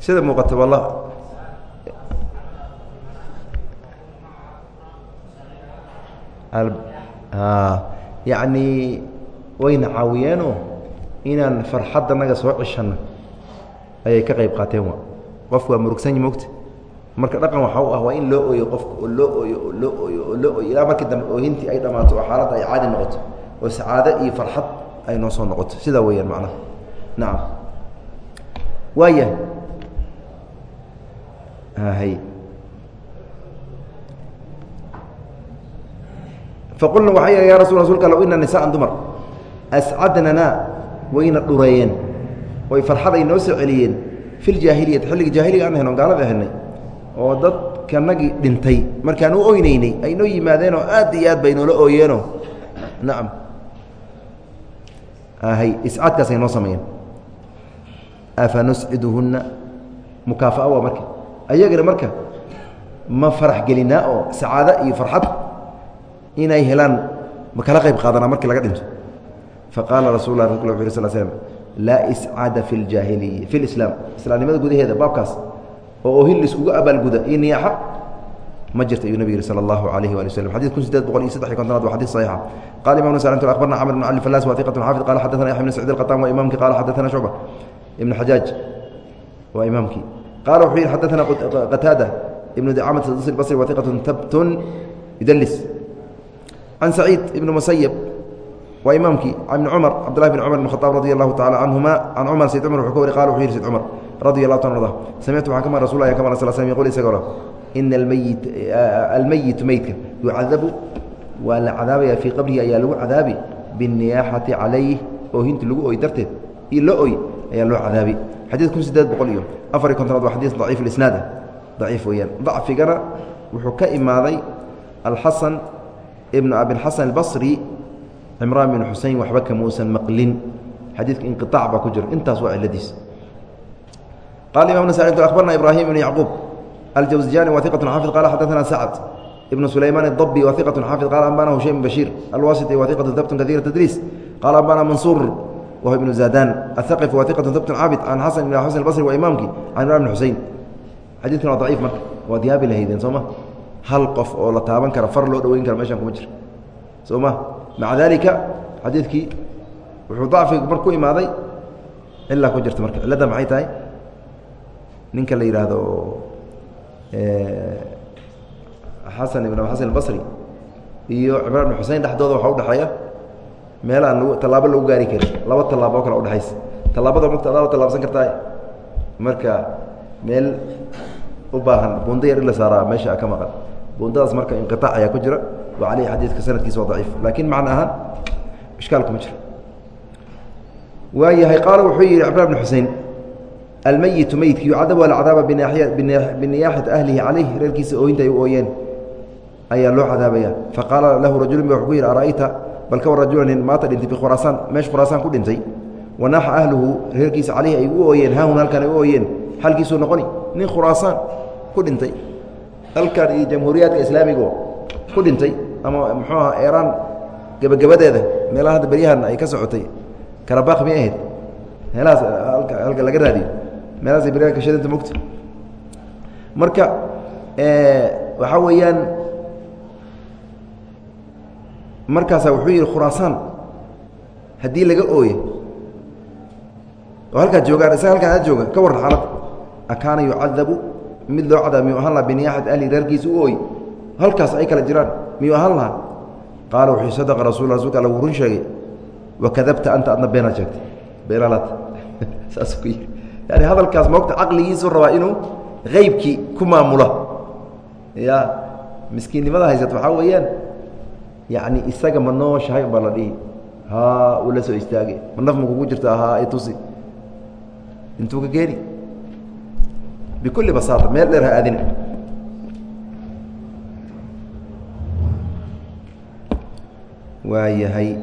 sida muuqata walla yacni wayna caawiyeenoo inaan farxadda naga soo ceshanno ayay ka qayb qaateen wa. Qofku waa murugsanyi mogta marka dhaqan waxa u ah waa in loo ooyo qofka oo loo ooyo oo loo ooyo oo loo ooyo. Ilaa markii dambe oohintii ay dhammaato oo xaaladda ay caadi noqoto oo sacaado iyo farxad ay noo soo noqoto. Sidaa weeyaan macnaha. Nacam waaya hay faqulna waxay yidhi ya rasul rasulka low ina nisaan dumar. Ascadnana wayna dhureeyeen oy farxad ay noo soo celiyeen. Fi ljaahiliyati xilliga jaahiliga aan ahayn on gaalada ahanay oo dadkanagii dhintay. Markaan u oynaynay ay noo yimaadeenoo aad iyo aad bay noola ooyeenoo nacam. Hay iscaadkaasay noo sameeyeen. Afa nusciduhunna mukaafa'a waa marka ayagana marka ma faraxgelinaa oo sacaado iyo farxad inay helaan ma kala qayb qaadanaa markii laga dhinto. Faqaala rasul la u u sl laa iscada fi اljaahiliyi fi lislaam islaamnimada gudaheeda baabkaas oo ohin laiskugu abaalguda iyo niyaaxa ma jirta ayuu nabig yihi sal allahu alayhi wali wslam xadid kun sideed boqol iyo saddex iyo kontonaad wa xadid saxiixa. Qala imamna salantu akhbarna camr bn cali falas wa iqatun xafid qala yaxya bn sacid alqataan wa imaamkii qala xadaana shucba ibn xajaaj waa imaamkii qala wuxuu yihi xadana qataada ibnu dacaamat s basri wa iqat tabtun yudlis can saciid ibn musayb waa imaamkii ibn cumar cabdulahi bn cumar bn khaaab radi allahu tacala canhuma can cumar sayd cumar wuxuu ka wari qala wuxuu yihi sayd cumar radi allahu ta arda samictu waxaan ka mar rasul ka mar sl sl yqul isagoo ina almeyit almeyitu meydka yucadabu waa la cadaabaya fii qabrihi ayaa lagu cadaabi binniyaaxati calayh oohinta lagu oy darteed iyo loo oy ayaa loo cadaabay. Xadii kun sideed boqol iyo afar iyo kontonaad waa xadii daciif isnaada ah. daciif weyaan dacfigana wuxuu ka imaaday alxasan ibnu abilxasan albasri cimraan bin xusein waxba kamuusan maqlin. Xadiidka inqiaac baa ku jiro intaas waa ciladiis qaala imam sacid abarna ibrahim ibn yacquub aljawzijaani wa xaafid. Qaala xadaana sacd ibn sulaymaan اdabi wa iqat xaafid. Qaala anbanahu shay bn bashiir alwasiti wa iqat dabtun kaiira tadriis. Qaala wh ibnu zadan athaqif wa iqat dabt caabid can xasan ibn xasan basri waa imaamkii can imran bn xusein xadiidkan waa daciif marka waad yaabi lahaydeen soo ma hal qof oo la taaban kara far loo dhoweyn kara meeshan kuma jiro soo ma maca dalika xadiidkii wuxuu dacfiga mar ku imaaday cilaa ku jirta marka cilladda maxay tahay ninka la yidhaahdo xasan ibn xasan albasri iyo cimraan ibn xusein dhexdooda waxaa udhexeeya meel aan lagu tallaabo lagu gaari karin laba tallaabo oo kale udhexaysa tallaabada adaa tallaabsan kartaa marka meel u baahan buundo yar in la saaraa meesha ka maqan. Buundadaas marka inqiaac ayaa ku jira wa caleyhi xadiidka sanadkiisa waa daciif. Laakiin macna ahaan ishkaal kuma jiro waayahay qaala wuxuu yihi cimraan bn xusein almeyitu meyidki yucadabu alcadaaba biniyaaxati ahlihi calayh reerkiisa ooyinta ay u ooyeen ayaa loo cadaabaya. Faqaala lahu rajulun ba wuxuu ku yidhi ara'ayta bal ka war rajulanin maata dhintay bikhuraasaan meesha khuraasaan ku dhintay. Wanaaxa ahluhu reerkiisa calayhi ay u ooyeen haahun halkan ay u ooyeen. Xalkiisuu noqoni nin khuraasaan ku dhintay. Halkan iyo jamhuuriyaadka islaamigo ku dhintay ama muxuu aha eeraan gebagabadeeda meelaha hadda beryahan ay ka socotay. Karabaq miyay ahayd. Meelahaas halka laga raadiyo. Meelahaas beryahan kashadinta mogta marka waxaa weeyaan markaasaa wuxuu yidhi khuraasaan haddii laga ooye oo halkaa joogaan isaga halkaan a jooga ka warran xaalad. Akaana yucadabu mid loo cadaab miyuu ahaan laha biniyaaxati ahli reerkiisa u ooy halkaas ay kala jiraan miyuu ahaan lahaa? Qaala wuxuu sadaqa rasul rasulka alla wuu run sheegay wakadabta anta adna beenaad sheegtay. Beenaalaad saasuu ku yidhi. Yani hadalkaas moogta caqligiisuu rabaa inuu haybkii ku maamula ya miskiinnimada haysata waxaa weeyaan yani isaga ma nooshahay baa la dhihi. Ha uu la soo istaage ma naf ma kugu jirta? Ha itusi intuu ka keeni bikulli basaata meel dheer ha aadina waa yahay.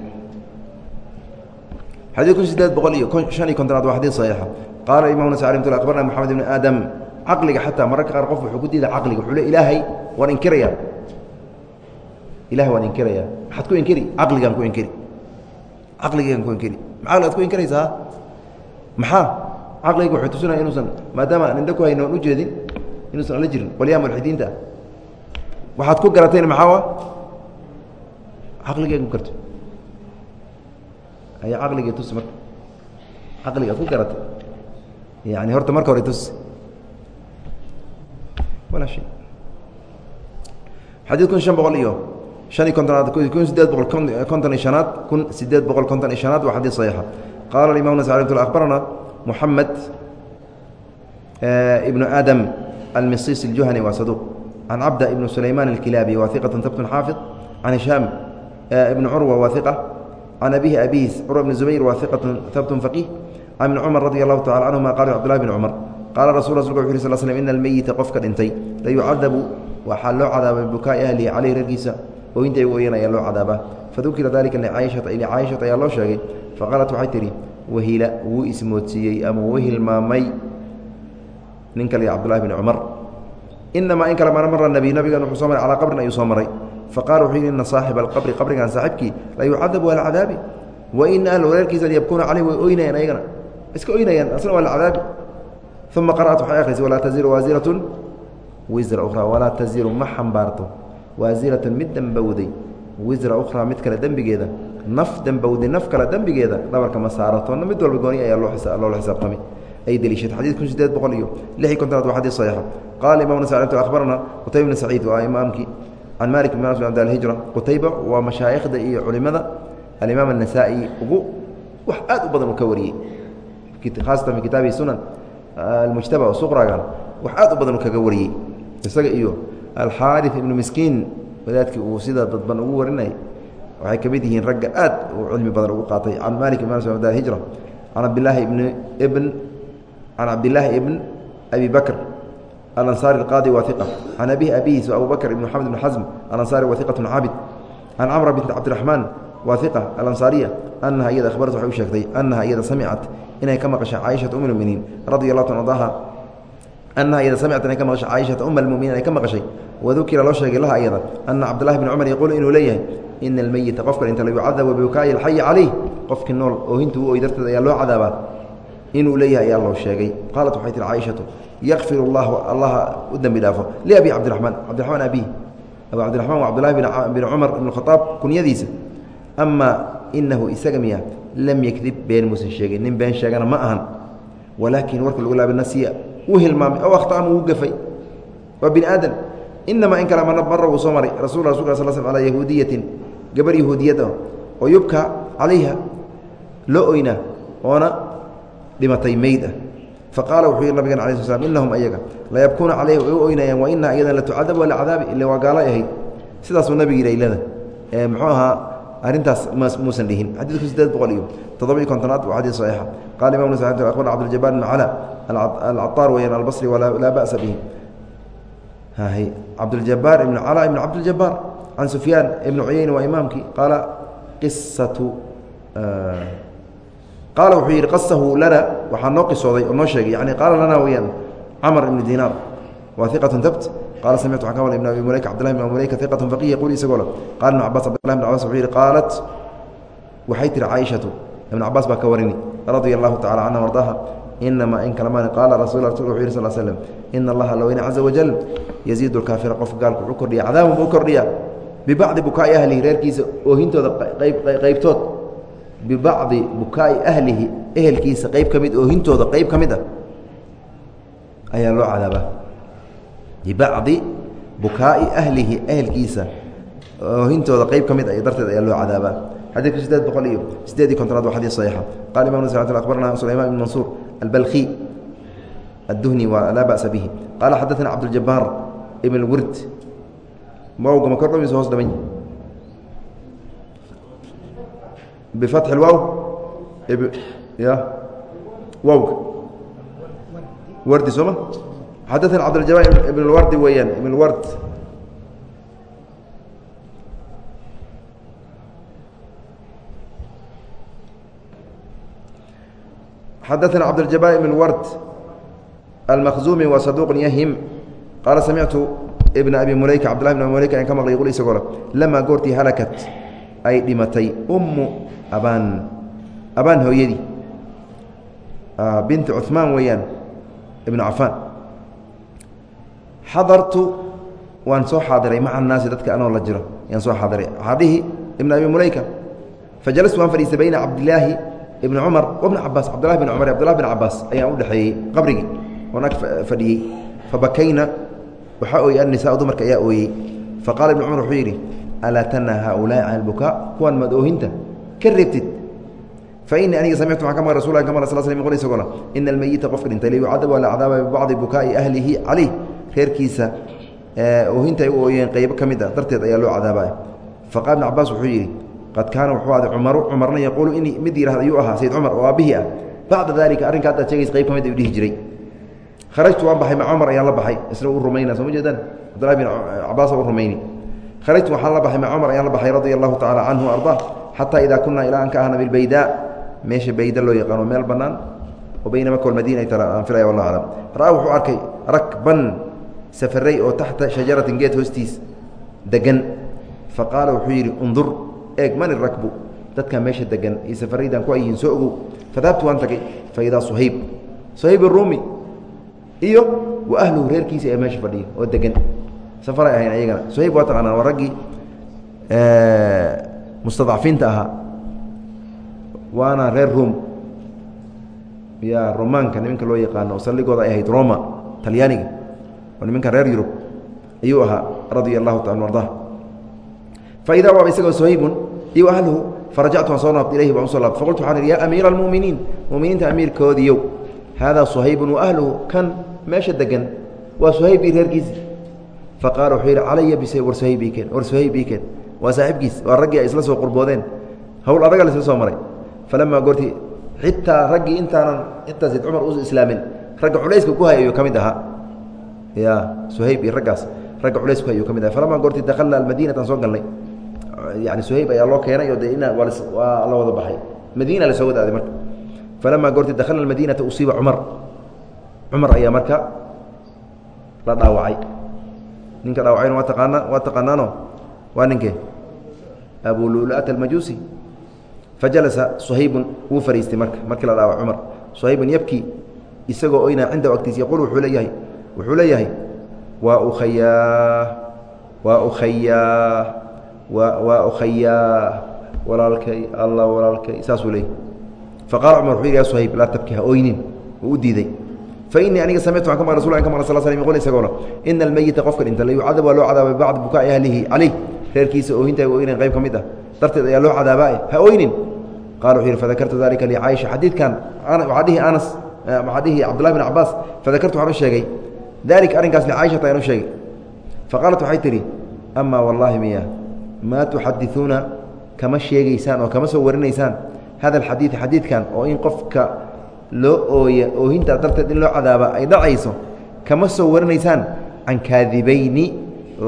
Xadii kun sideed boqol iyo shan iyo kontonaad waa xadii saxiixa. Qaala imam nas alay mtula akbarna moxamed ibni aadam caqliga xataa mararka qaar qof wuxuu ku diida caqliga. Wuxuu le ilaahay waan inkiraya ilahay waan inkiraya. Maxaad ku inkiri? Caqligaan ku inkiri. Caqligaan ku inkiri. Caqli ad ku inkiraysaa? Maxaa? Caqliga wuxuu tusinaya inuusan maadaama aan ku hayno on ujeedin inuusan ala jirin. Qolyaha mulxidiinta. Waxaad ku garatayna maxaa caqligeed ku garto ayaa caqligii tusi marka. Caqliga ku garatay yani horta marka hore tusi. Walaa shay xadiid kun شhan boqol iyo شhan iyo kontonaad kun sideed boqol konton iyo شhanaad kun sideed boqol konton iyo شhanaad waa xadيث صaحيixa qaala imam nas aلي aخbarana محamed ibn aadam almisis الjuhani waa saduq can cabda ibn sulayman الkilaabi waa iqaة tabtun xaafiظ can hishaam ibn curwa waa iqa can abihi abiis curwa bn zubayr waa iqaة tabtun faqiih can ibn cumar radi allahu tacala canهuma qala cbdulahi bn cumar qaala rasul rasulka wuxu uri sl slm ina almeyita qofka dhintay la yucadabu waxaa loo cadaabay bukaa'i ahlihi caleyh raggiisa ooyinta ay u ooyan ayaa loo cadaabaa. Fadukira dalika licaayishata licaayishata ayaa loo sheegay. Faqaalat waxay tidhi wahila wuu ismoodsiiyey ama wuu hilmaamay. Nin kale cabdullahi bn cumar inamaa in kale mana mara nabiy nabigan wuxuu soo maray calaa qabrin ayuu soo maray. Faqala wuxuu yidhi ina saaxiba alqabri qabrigan saaxibkii la yucadabu ala cadaabi. Wa ina ahla wareerkiisa yabkuuna caleyh way oynayaan ayagana. Iska oynayaan asna waa la cadaabi. Uma qara'at waxay akhrisay walaa taziru waasiratun wisra ukhraa walaa taziru ma xambaarto waasiratan mid dembowday wisra ukhraa mid kale dembigeeda naf dembowday naf kale dembigeeda dhabarka ma saaratona mid walba gooni ayaa loola xisaabtamay alxaari ibnu miskiin wadaadkii uu sida dadban ugu warinay waxay ka mid yihiin ragga aad uu cilmi badan ugu qaatay. Can malik ibn alhijra can cabdilaahi ibn ibn can cabdilaahi ibn abi bakr alansaari alqaadi waa iqa can abihi abihiis abu bakr ibn maxamed ibn xasm alansaari waa iqatun caabid can camra bint cabdiraxmaan waa iqa alansaariya anaha iyada ahbarat waxay u sheegtay anaha iyada samicat inay ka maqashay caaishata um lmuminiin radi allahu ta ardaha anaha iyada samicad inay ka maqashay caaishata uma almuminiin ay ka maqashay wadukira loo sheegay laha iyada ana cabdulahi bn cumar yaquulu inuu leeyahay ina almeyita qofka inta la yucadabu bibukaa'i alxayi calayh. Qofkii nool oohinta u oy darteed ayaa loo cadaabaa. Inuu leeyahay ayaa loo sheegay. Qaalat waxay tihi caaishatu yakfir اllahu allaha u dembi dhaafo liabi cabdiraxmaan cabdiraxmaan abihi abu cabdiraxmaan waa cabdulahi bin cumar ibn khaaab kunyadiisa. Amaa inahu isaga miya lam yakdib been muusan sheegin nin been sheegana ma ahan. Walaakin warka lagu laaba wuu hilmaamay ow akhطa'ama wuu gafay. Waa bini aadam inamaa in kale mara wuu soo maray rasul rasul sl sl alaa yahuudiyatin gabar yahuudiyad ah oo yubka calayha loo oynaa oona dhimatay meyd ah faqaala wuxuu yihi nabigan ala sl slam inahum ayaga layabkuuna calayha way u oynayaan wa inaa iyadan latucadab wala cadaabi ila waa gaalay ahayd sidaasuu nabiga yidha ilada muxuu ahaa arrintaas muusan dhihin xadiidku sideed boqol iyo toddoba-iyo kontonaad waa xadiid saxiixa qala imam ns akhbarna cabdiljabaar bn cala alcaطaar weyaan albasri laa ba'sa bihi cabduljabaar ibn cala ibn cabdiljabaar can sufyaan ibn cuyeyne waa imaamkii qaala qisatu qaala wuxuu yidhi qasahu lana waxaa noo qisooday oo noo sheegay yani qaala lana weyaan camr ibn dinaar waa iqatu tabt qala samictu xakam ibn abi mulayka cbdillahi bn mulayka iqatu faqih yaquul isagoo le qala ibn cabas cbdillahi bn cabas wuxuu yidhi qaalat waxay tihi caaishatu ibn cabaas baa ka warini radia allahu tacala canha ardaaha inamaa in kalamaan qaala rasul rasul wuxuu yidhi sal slm ina allaha loweyne caza wajal yaziidu lkaafira qofka gaalku wuxuu kordhiya cadaaban buu kordhiyaa bibacdi bukaa'i ahlihi reerkiisa oohintooda qaybtood bibacdi bukaa'i ahlihi ehelkiisa qeyb ka oohintooda qeyb ka mid ah ayaa loo cadaabaa bibacdi bukaa'i ahlihi ehelkiisa oohintooda qeyb ka mid darteed ayaa loo cadaabaa xadiidka sideed boqol iyo sideed iyo kontonaad waa xadiid saxiixa qala imam ns abarna sulayman ibn mansuur albalkhi adduhni waa laa ba'sa bihi qaala xadaثana cabduljabaar ibn wird wawga ma kordho mise hoos dhaban bifatxi اlwaaw ya wawga wardi sooma xadaثana cabduljabaar ibn اlwardi weeyaan ibn اlward xadaثna cabdالجabاr بن wrd almkزumi wa صaduq yahim qaala samictu bna abi mulayka cbdلlah bn abi mulayka an ka maqlay qul isagoo le lamaa goortii halakat ay dhimatay ummu abaan abaan hooyadii binti cuثmaan weeyaan ibnu cafaan xadartu waan soo xaadiray maca الnaasi dadka anoo la jiro yaan soo xaadiray xadhihi ibn abi mulayka fajalastu waan fadhiistay bayna cabdilaahi ibn cumar wabna cabaas cabdulahi bin cumar abdulahi bin cabaas ayaan u dhexeeyey qabrigii oon ag fadhiyey. Fabakayna waxaa ooyey annisaa dumarka ayaa ooyey. Faqala ibn cumar wuxuu yidhi alaa tanha haaulaai can albukaa? Kuwan maad oohinta. Ka reebtid fa inii aniga samictu waxaan ka maqay rasul ka sal sl qol isagona ina almeyita qofka dhintay waa la cadaaba bibacdi bukaa'i ahlihi calayh. Reerkiisa oohinta ay u ooyeen qeybo ka mid a darteed ayaa loo cadaabaya faqala ibn cabaas wuxuu yidhi qad kaana wuxuu aday cumaru cumarna yaquulu in mid yihahd ayuu ahaa sayd cumar oo aabbihii ah. Bacda dalika arrinka haddaad sheegaysa qayb ka mid ayuu dhihi jiray. Kharajtu waan baxay maca cumar ayaan la baxay? Isna uu rumayna soo ma jeedaan? Bin cabaasa u rumayni. Kharajtu waxaan la baxay maca cumar ayaan la baxay radia allahu tacala canhu ardaa xataa idaa kunaa ilaa an ka ahna bilbaydaa meesha bayda loo yaqaano meel bannaan. Oo bayna maka walmadiina ay tara aan filaya wallah aclam ra'a wuxuu arkay rakban safaray oo taxta shajaratin geed hoostiis degan eeg mani rakbu. Dadkaa meesha degan iyo safaraydan ku ayyihiin soo ogow. Fadahabtu waan tagay fa idaa suhayb. Suhayb aruumi iyo wa ahluhu reerkiisa ee meesha fadhiya oo degan safaray ahayn ayagana. Suhayb waa taqaanaan waa raggii mustadcafiinta ahaa. Waana reer ruom ya romaanka nimanka loo yaqaano oo saldhigooda ay ahayd roma talyaaniga. Oo nimanka reer yurub. Ayuu ahaa radia allahu taala arda faidaa waaba isagoo suhaybun iyo ahluhu farajactu waan soo laabta ilayhi baan u soo laabta faqultu waxaan idhi yaa amiira almu'miniin mu'miniinta amiirkoodiiyow haadaa suhaybun wa ahluhu kan meesha degan waa suhayb iyo reerkiisi faqaala wuxuu yidhi calaya bis war suhayb ii keen war suhayb ii keen waa saaxiibkiis waa raggii ay isla soo qurboodeen hawl adaga laisla soo maray falamaa goorti xitaa raggii intaanan intaa sayd cumar u islaamin ragga culayska ku hay ayuu ka mid ahaa ya suhayb iyo raggaas ragga culays ku hay ayuu ka mid aha falamaa goorti dakhalna almadiinatan soo galnay yani suhayb ayaa loo keenay oo de ina waa la wada baxay madiina la soo wadaaday marka falamaa goorti dakhalna almadiinata usiiba cumar cumar ayaa marka la dhaawacay ninka dhaawacayna waa taqaana waa taqaanaano waa ninkee abu lulaat almajuusi fajalasa suhaybun wuu fariistay marka markii la dhaawac cumar suhaybun yabkii isagoo oyna cindahu agtiisa yaquul wuxuu leeyahay wuxuu leeyahay waa ukhayaa waa ukhayaa waa ukhayaa walaalkay allah walaalkay saasuu leeyay faqala cumar wuxuu yidhi suhayb laa tabki ha oynin wuu u diiday. Fainii aniga samictu an ka maql rasul ka maql sal sl qol isagoona ina almeyita qofka dhinta layucadab waa loo cadaabay bacd bukaai ahlihi calayh. Reerkiisa oohinta oynan qayb ka mid ah. Darteed ayaa loo cadaabaa ha oynin qala wuxuu yidhi fadakartu dalika licaaisha xadiidkan waxaa anas waxaa cabdullahi bin cabaas fadakartu waxaan u sheegay. Dalika arrinkaas licaaishata ayaan u sheegay. Faqaalat waxay tidhi amaa wallaahi miya maa tuxadiثuuna kama sheegaysaan oo kama soo warinaysaan. Hada alxadiid xadiidkan oo in qofka loo ooya oohintaa darteed in loo cadaaba ay dhacayso kama soo warinaysaan. Can kaadibayni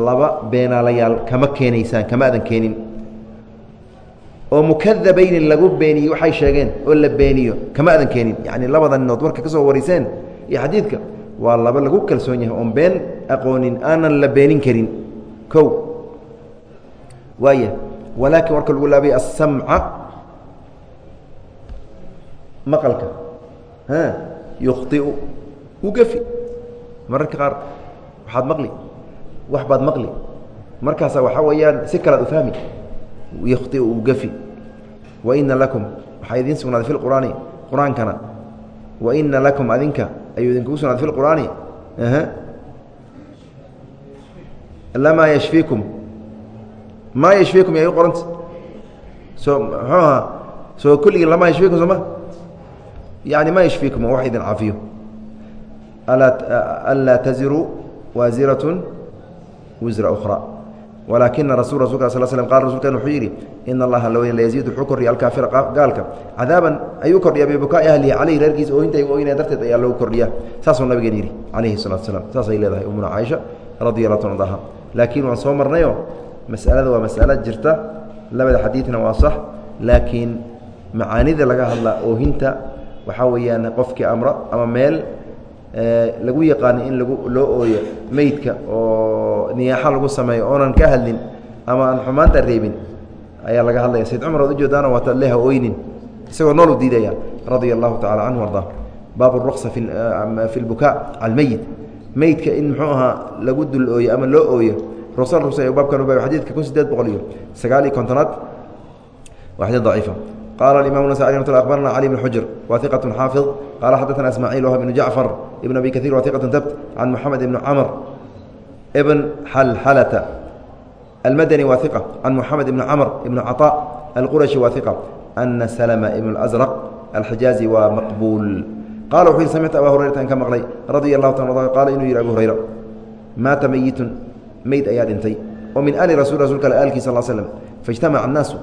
laba beenaalayaal kama keenaysaan kama adan keenin. Oo mukadabayni lagu beeniyo waxay sheegeen oo la beeniyo kama adan keenin. Yacni labada ninood warka ka soo wariseen iyo xadiidka waa laba lagu kalsoon yahay oon been aqoonin aanan la beenin karin. Kow waaya walaakin warka lagu laabay asamca maqalka yukhطiu u gefi mararka qaar waxaad maqli wax baad maqli. Markaasa waxaa weeyaan si kalead ufahmi yukhطiu u gefi waina lakum waxaa idiin sugnaaday fi qur'aani waina lakum adinka ayuu idinkugu sugnaaday fi lamaa yashfiikum maa yashfiikum yaa qoranta? Soo muxuu ahaa soo kulligii lamaa yashfiikum sooma yani ma? Yashfiikum wax idin caafiyo. Anlaa taziru waasiratun wisra ukhra walaakina rasul rasulka sal slm qala rasulkan wuxuu yidhi ina allaha loweyn layaziid wuxuu kordhiya alkaafira gaalka. Cadaaban ayuu kordhiya bibukaai ahlihi caleyhi reerkiisa oohinta ooynaya darteed ayaa loogu kordhiya saasuu nabigeen yidhi calayhi salatu slam saasay leedahay umuna caaisha radi anha laakiin waan soo marnayo masalada waa masalo jirta. Labada xadiidna waa sax laakiin macaanida laga hadla oohinta waxaa weeyaan qofkii amro ama meel lagu yaqaano in lagu loo ooyo meydka oo niyaaxo lagu sameeyo oonan ka hadlin ama aan xumaanta reebin ayaa laga hadlaya. Sayd cumar ood ujeedaana waata leha oynin isagoo nool u diidaya radia allahu tacala canhu arda baabu ruqsa fi lbukaa cala almeyit meydka in muxuu ahaa lagu dul ooyo ama loo ooyo ruqsan ruqsay baabkan u baab xadiidka kun sideed boqol iyo sagaal iyo kontonaad waa xadiid daciifa. Qaala alimam nasa'i rahmatullah akhbarana cali ibn xujr wa hiqatun xaafid. Qaala xaddatana ismaaciil wahab ibnu jacfar ibn abi kahiir wa hiqatun tabt can moxamed ibni camr ibn xalxalata almadani waa hiqa can moxamed ibni camr ibni caطa alqurashi waa hiqa ana salama ibn اlazraq alxijaazi waa maqbuul. Qaala wuxuu yihi samicta abaa hurayrata an ka maqlay radia allahu ta qala inuu yihi abu hurayra maata meyitun mayd ayaa dhintay. Oo min ali rasul rasulka alkii sal slam faijtamaca annaasu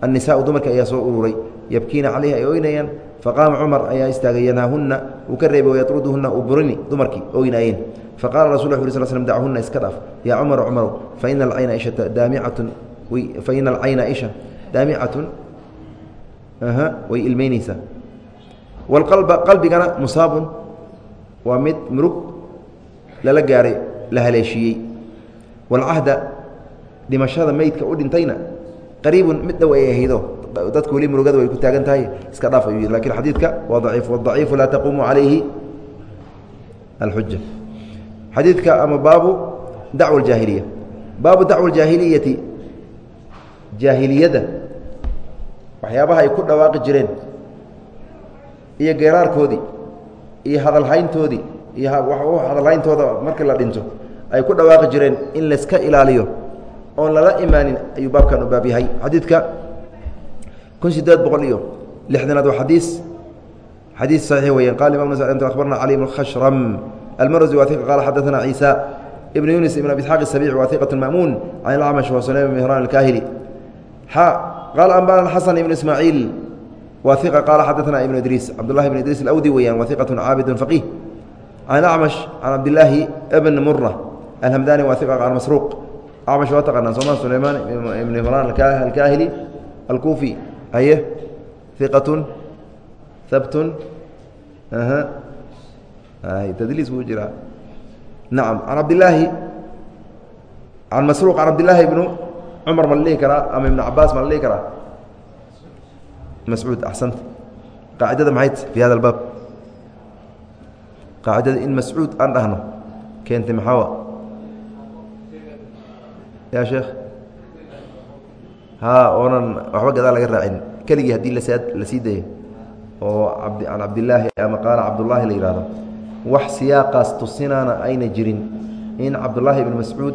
annisaau dumarka ayaa soo ururay. Yabkiina calayhi ay oynayaan faqaama cumar ayaa istaagay yanaahunna uu ka reebay wayatruduhunna uu burini dumarkii oynaayeen faqala rasul wu sl sl dachunna iska dhaaf. Yaa cumara cumarow faina alcayna ishata daamicatun faina alcayna isha daamicatun way ilmeyneysaa walqalba qalbigana musaabun waa mid murug lala gaaray la haleeshiiyey wاlcahda dhimashada meydka u dhintayna qariibun mid dhow ay ahaydo dadku weli murugada way ku taagan tahay iska dhaaf ayuu yidhi. Lakin xadiidka waa daciif wadaciifu laa taquumu calayhi alxuja xadiidka ama baabu dacwa aljaahiliya baabu dacwa aljaahiliyati jaahiliyadda waxyaabaha ay ku dhawaaqi jireen iyo geeraarkoodii iyo hadalhayntoodii iyo hadalhayntooda markii la dhinto ay ku dhawaaqi jireen in layska ilaaliyo oon lala imaanin ayuu baabkan u baab yahay xadiidka kun sideed boqol iyo lixdanaad waa xadiis xadiis saxiix weeyaan qala imam nas akhbarna cali bn khashram almarzi wa iqa qala xadaثana ciisa ibn yunis ibn abi isxaaq الsabici wa iqaة ma'muun can اlacmash wa sulaym bn mihran alkahili xa qala anbana xasan ibn ismaaciil wa iqa qala xadaثana ibn idriis cabdullahi ibn idriis alawdi weeyaan wa iqaة caabid faqih can acmash can cabdillaahi bn mura alhamdani wa iqa can masruuq acmash waa taqaanaan sooma sulaymaan ibn imraan alkaahili alkuufi haye iqatun habtun tdliis buu jiraa nacam can cabdilaahi can masruuq can cabdillaahi ibnu cumar ma la dhihi karaa ama ibnu cabaas ma la dhihi karaa? Mascuud axsanta qaacidada maxayt fi hada albaab? Qaacidada in mascuud aan dhahno keentay maxaawa ya sheekh haa oonan waxba gadaa laga raacin. Keligii haddii la sii dayo oo can cabdilaahi ama qaala cabdullaahi la yihahdo wax siyaaqaas tusinaana ayna jirin. In cabdullaahi ibn mascuud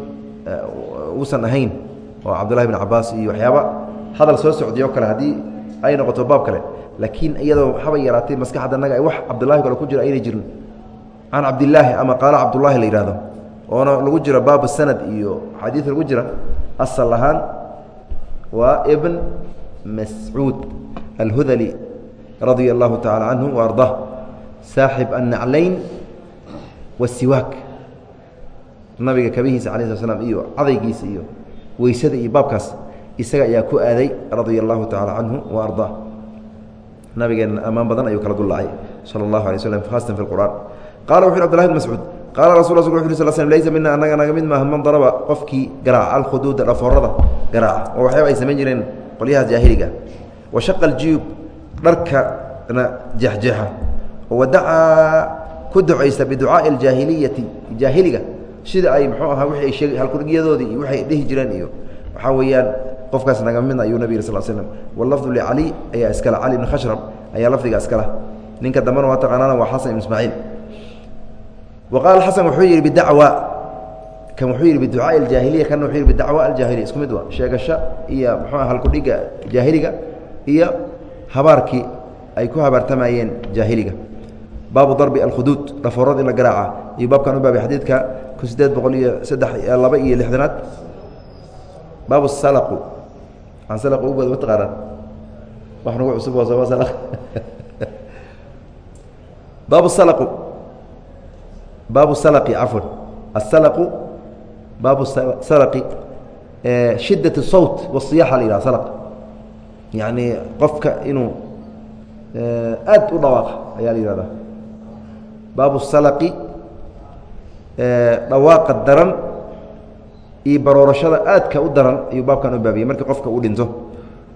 uusan ahayn oo cabdullahi ibn cabaas iyo waxyaaba hadal soo socdiyo kale haddii ay noqoto baab kale. Laakiin iyadoo haba yaraatay maskaxda naga wax cabdullahi kale ku jiro ayna jirin. Can cabdilaahi ama qaala cabdullaahi la yihahdo oona lagu jiro baab sanad iyo xadiid lagu jira asal ahaan waa ibn mascuud alhudali radia allahu tacala canhu wa ardah saaxib annaclayn wasiwaak nabiga kabihiisa cala slat slam iyo cadaygiisa iyo weysada iyo baabkaas isaga ayaa ku aaday radia allahu tacala canhu wa ardaa nabigeenna ammaan badan ayuu kala dullaacay sala allahu alay slam khaasatan fi lqur'an qala wuxu yhi abdulahi bn mascuud qaala rasul rasulk wuxu sl slm laysa mina annaga naga mid maaha man daraba qofkii garaaca alkhuduuda dhafoorada garaaca oo waxyaaba ay samayn jireen qolyahaas jaahiliga wa shaqa aljiyub dharkana jeexjeexa wadacaa ku ducaysta biducaa'i aljaahiliyati jaahiliga sida ay muxuu ahaa wixii ay sheeg halkurgiyadoodii iyo waxay dhihi jireen iyo waxaa weeyaan qofkaas naga midna ayuu nabig sal slm wallafdu licali ayaa iskale cali ibn khashrab ayaa lafdiga iskala ninka dambena waa taqaanaana waa xasan ibn ismaaciil wa qaala xasan wuxuu yidhi bidacwa kan wuxuu yidhi biducaai aljaahiliya kana wuxuu yidhi bidacwa aljaahiliya isku mid waa sheegasho iyo muxuu aha halkudhiga jaahiliga iyo habaarkii ay ku habaartamayeen jaahiliga baabu darbi alkhuduud dhafoorad in la garaaca iyo baabkan u baabay xadiidka kun sideed boqol iyo saddex laba iyo lixdanaad baabu salaqu aan salaqu ubood ma taqaanaan wax nagu cusub oo sooma salaq baabu salaqu baabu salaqi cafwan asalaqu baabu salaqi shiddat sawt wasiyaxa la yidhaha salaq. Yacni qofka inuu aad u dhawaaqa ayaa la yihahdaa baabu salaqi dhawaaqa daran iyo baroorashada aadka u daran ayuu baabkan u baabiyey markii qofka uu dhinto.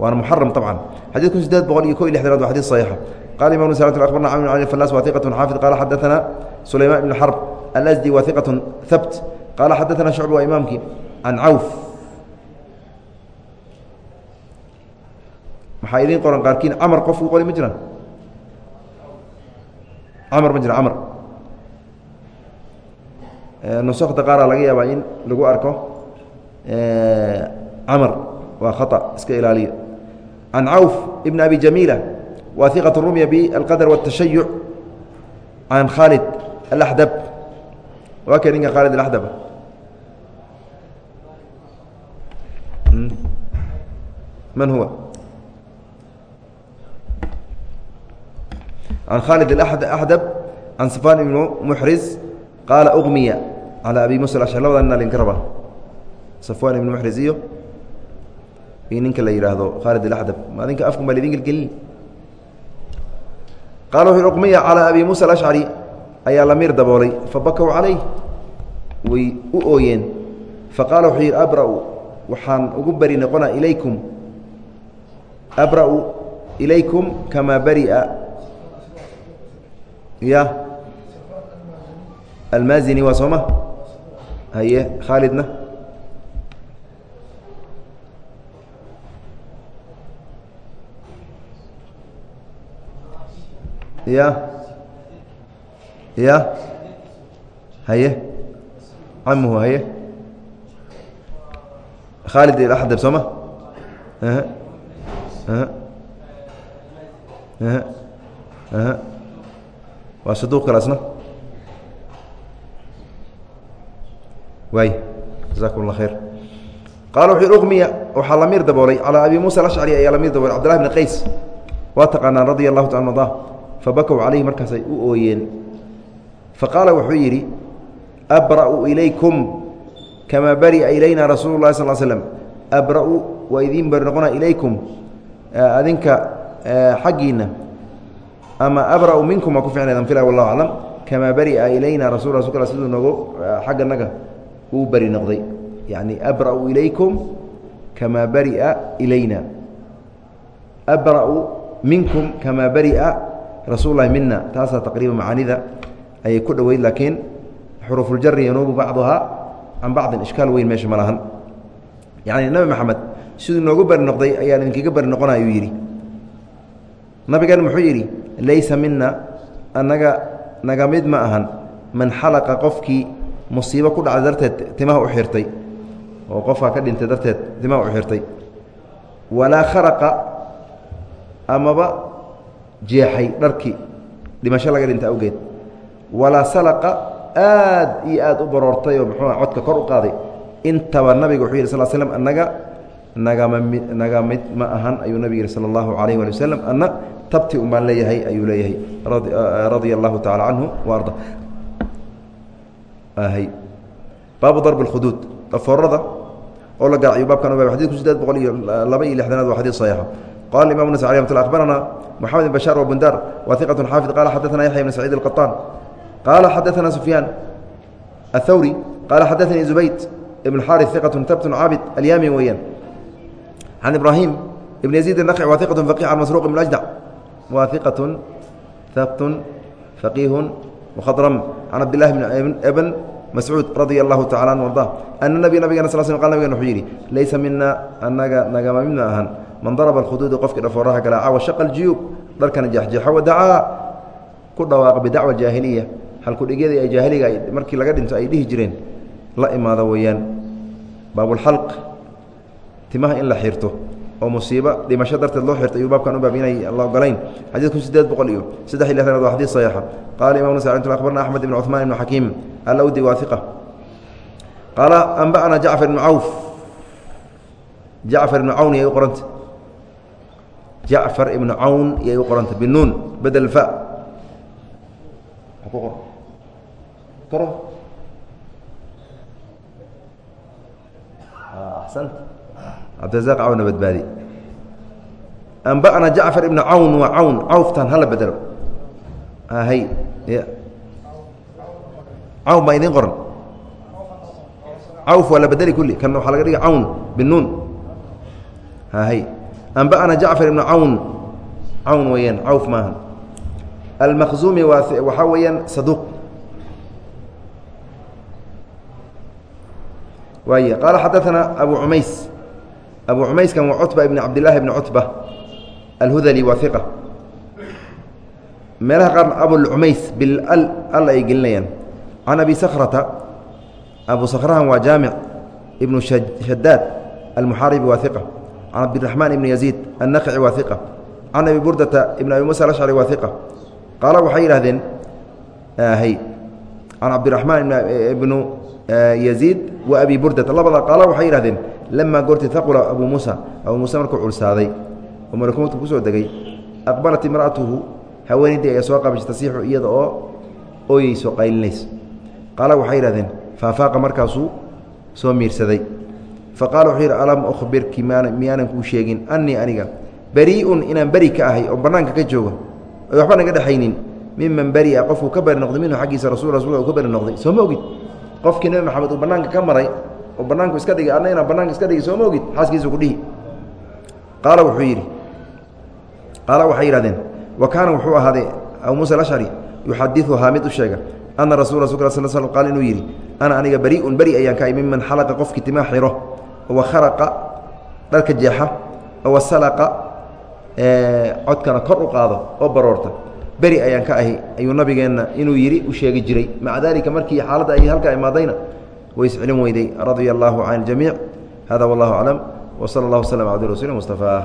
Waana muxaram طabcan xadid kun sideed boqol iyo ko iyo lixdanaad waa xadid صaxiixa qala imam s abarna camr bn falas wa iqaة xaafid qala xadaثana sulayman ibn xarb alasdi wa iqaة habt qala xadaثana shucb waa imaamkii can cawf maxaa idiin qoran qaarkiin camar qofku qori ma jiraan camar ma jira camar nusakta qaara laga yaabaa in lagu arko camar waa khaطأ iska ilaaliyo can cawf ibn abi jamiila wa iqaة rumya biاlqadr wالtashayuc can khaalid alaxdab waa ka ninka khaalid alaxdab man huwa can khaalid axdab can safan ibnu muxriz qaala ugmiya calى abi musa ashar labada nina linka raba safwan ibnu muxriz iyo iyo ninka la yidhaahdo khaalid alaxdab ma adinka afku baa lidin gelgelin qaala wuxu ugmiya calى abi musa alashcari ayaa lamiir daboolay fabakow calayh way u ooyeen faqaala wuxuu yidhi abra-u waxaan ugu beri noqona ilaykum abra-u ilaykum kamaa bari'a ya almaazini waa sooma haye khaalidna ya ya haye. Camuhu haye. Khaalid ilaxdab sooma aha. Aha. Aha. Aha. Waa saduuq kalaasna waay jazakum اllah khayr qaala wuxu uqmiya waxaa lamiir daboolay calىa abi musa alashcari ayaa lamiir daboolay cbdllahi bn qays. Waa taqaanaan radia allahu taala arda fabakow calayhi markaasay u ooyeen faqaala wuxuu yidhi abra'u ilaykum kamaa bari'a ilayna rasuulu lahi sal slm abra-u waa idiin bari noqona ilaykum adinka xaggiinna ama abra-u minkum waa ku ficnaydan fila wallahu aclam kamaa bari'a ilayna rasul rasulka siduu noogu xagganaga uu beri noqday yani abra-u ilaykum kamaa bari'a ilayna abra-u minkum kamaa bari'a rasuul lahi mina taasaa taqriiba macaanida ayay ku dhoweyd laakiin xuruufuljarri yanuubu bacduhaa can bacdin ishkaal weyn meesha ma lahan. Yacni nebi maxamed siduu noogu beri noqday ayaan idinkaga beri noqona ayuu yidhi. Nabigan muxuu yidhi laysa mina annaga naga ma ahan man xalaqa qofkii musiibo ku dhacday darteed timaha u xirtay. Oo qofkaa ka dhintay darteed timaha u xirtay. Walaa kharaqa amaba jeexay dharkii. Dhimasho laga dhintay awgeed. Walaa salaqa aad iyo aad u baroortay oo muxuua codka kor u qaaday. Intaba nabiga wuxuu yidhi sal slm annaga nagama mid naga mid ma ahan ayuu nabigu yihi sala allahu calayh waali wasalam anna tabti un leeyahay ayuu leeyahay. Radia allahu tacala canhu wa arda. Baabu darb اkhuduud dhafoorada oo la gaaciyo baabkan ogaay xadidku sideed boqol iyo laba iyo lixdanaad waa xadid saxiixa qala imam ns mt abarana moxamed bn bashaar wabundar wa iqat xaafid qala xadana yaxya bn saciid اqaطaan qaala xadaana sufyaan athawri qaala xadaanii zubayd ibn xari iqatu tabtun cabid alyami weeyaan can ibraahim ibn yaziid naqi waa iqatu faqih can masruuq ibn ajdac waa iqatun habtun faqiihun mukhadram can cabdillahi ibn mascuud radia allahu tacala an arda ana nabi nabigana sal sl qal nabigan wuxuu yidhi laysa mina anaga nagama midna ahan man daraba alkhuduuda qofkii dhafooraha galaaca washaqa aljiyuub dharkana jeexjeexa wadacaa ku dhawaaqa bidacwa jaahiliya. Halkudhigyada ee jaahiliga markii laga dhinto ay dhihi jireen la imaado weeyaan. Baabulxalq timaha in la xirto oo musiibo dhimasho darteed loo xirtay ayuu baabkan u baab la ogolayn xadiidku sideed boqol iyo saddex iyo waa xadiid saxiixa qaala imam nas akhbarna axmed ibn cuثmaan ibn xakiim alawdi waa iqa qaala anba'ana jacfar ibnu cawf. Jacfar ibnu cawn yay u qoranta jacfar ibnu cawn yay u qoranta. Binuun bedel fa. Qoro. Axsant cabdirazaq cawna badbaadi anba'na jacfar ibnu cawn waa cawn cawftan hala bedelo hay. Cawn baa idiin qoran. Cawf waa la bedeli kulli. Kan waxaa laga dhigay cawn binuun hay anba'na jacfar ibnu cawn cawn weeyaan cawf maaha almaqzumi waa waxaa weeyaan saduuq waay qaala xadaثana abu cumays abu cumayskan waa cutba ibn cabdillaahi ibni cutba alhudali waa iqa meelaha qaarna abulcumays bil al ay gelinayaan can abi sakrata abu sakrahan waa jaamic ibnu shadaad almuxaaribi waa iqa can cabdiraxmaan ibni yaziid annaqci waa iqa can abi burdata ibn abi musa alashcari waa iqa qaala waxay yidhahdeen can cabdiraxmaan ibnu yaziid wa abi burdata labada qaala waxay yidhahdeen lamaa goorti haqula abuu muusa abuu muuse markuu culsaaday oo malakuutka ku soo degay aqbalat imra'atuhu haweenaydii ayaa soo qabashay tasiixu iyada oo ooyeyso qaylinayso qaala waxay yidhahdeen faafaaqa markaasuu soo miirsaday fa qaala wuxuu yidhi alam ukhbirki miyaanan kuu sheegin annii aniga berii'un inaan beri ka ahay oo bannaanka ka joogo oy waxba naga dhexaynin miman beri'a qofkuu ka beri noqday minhu xaggiisa rasul rasulka uu ka beri noqday soo ma ogid qofkii nebi maxamed uu bannaanka ka maray oo bannaanku iska dhigay adna inaan bannaanka iska dhigay soo ma ogid xaaskiisu ku dhihi qaala wuxuu yidhi qaala waxay yidhahdeen wa kaana wuxuu ahaaday abu muusa alashcari yuxadiuhaa mid u sheega ana rasul rasulka sal sl qaal inuu yidhi ana aniga beri'un beri ayaan ka ay miman xalaqa qofkii timaa xiro wa kharaqa dharka jeexa wa salaqa codkana kor u qaado oo baroorta. Beri ayaan ka ahi ayuu nabigeenna inuu yidhi u sheegi jiray. Maca daalika markii xaaladda ay halkaa imaadayna way iscelin weyday. Radia allaahu can اljamiic hada wallahu aclam. W sala اllah wslm abdi rasuuli mustafaa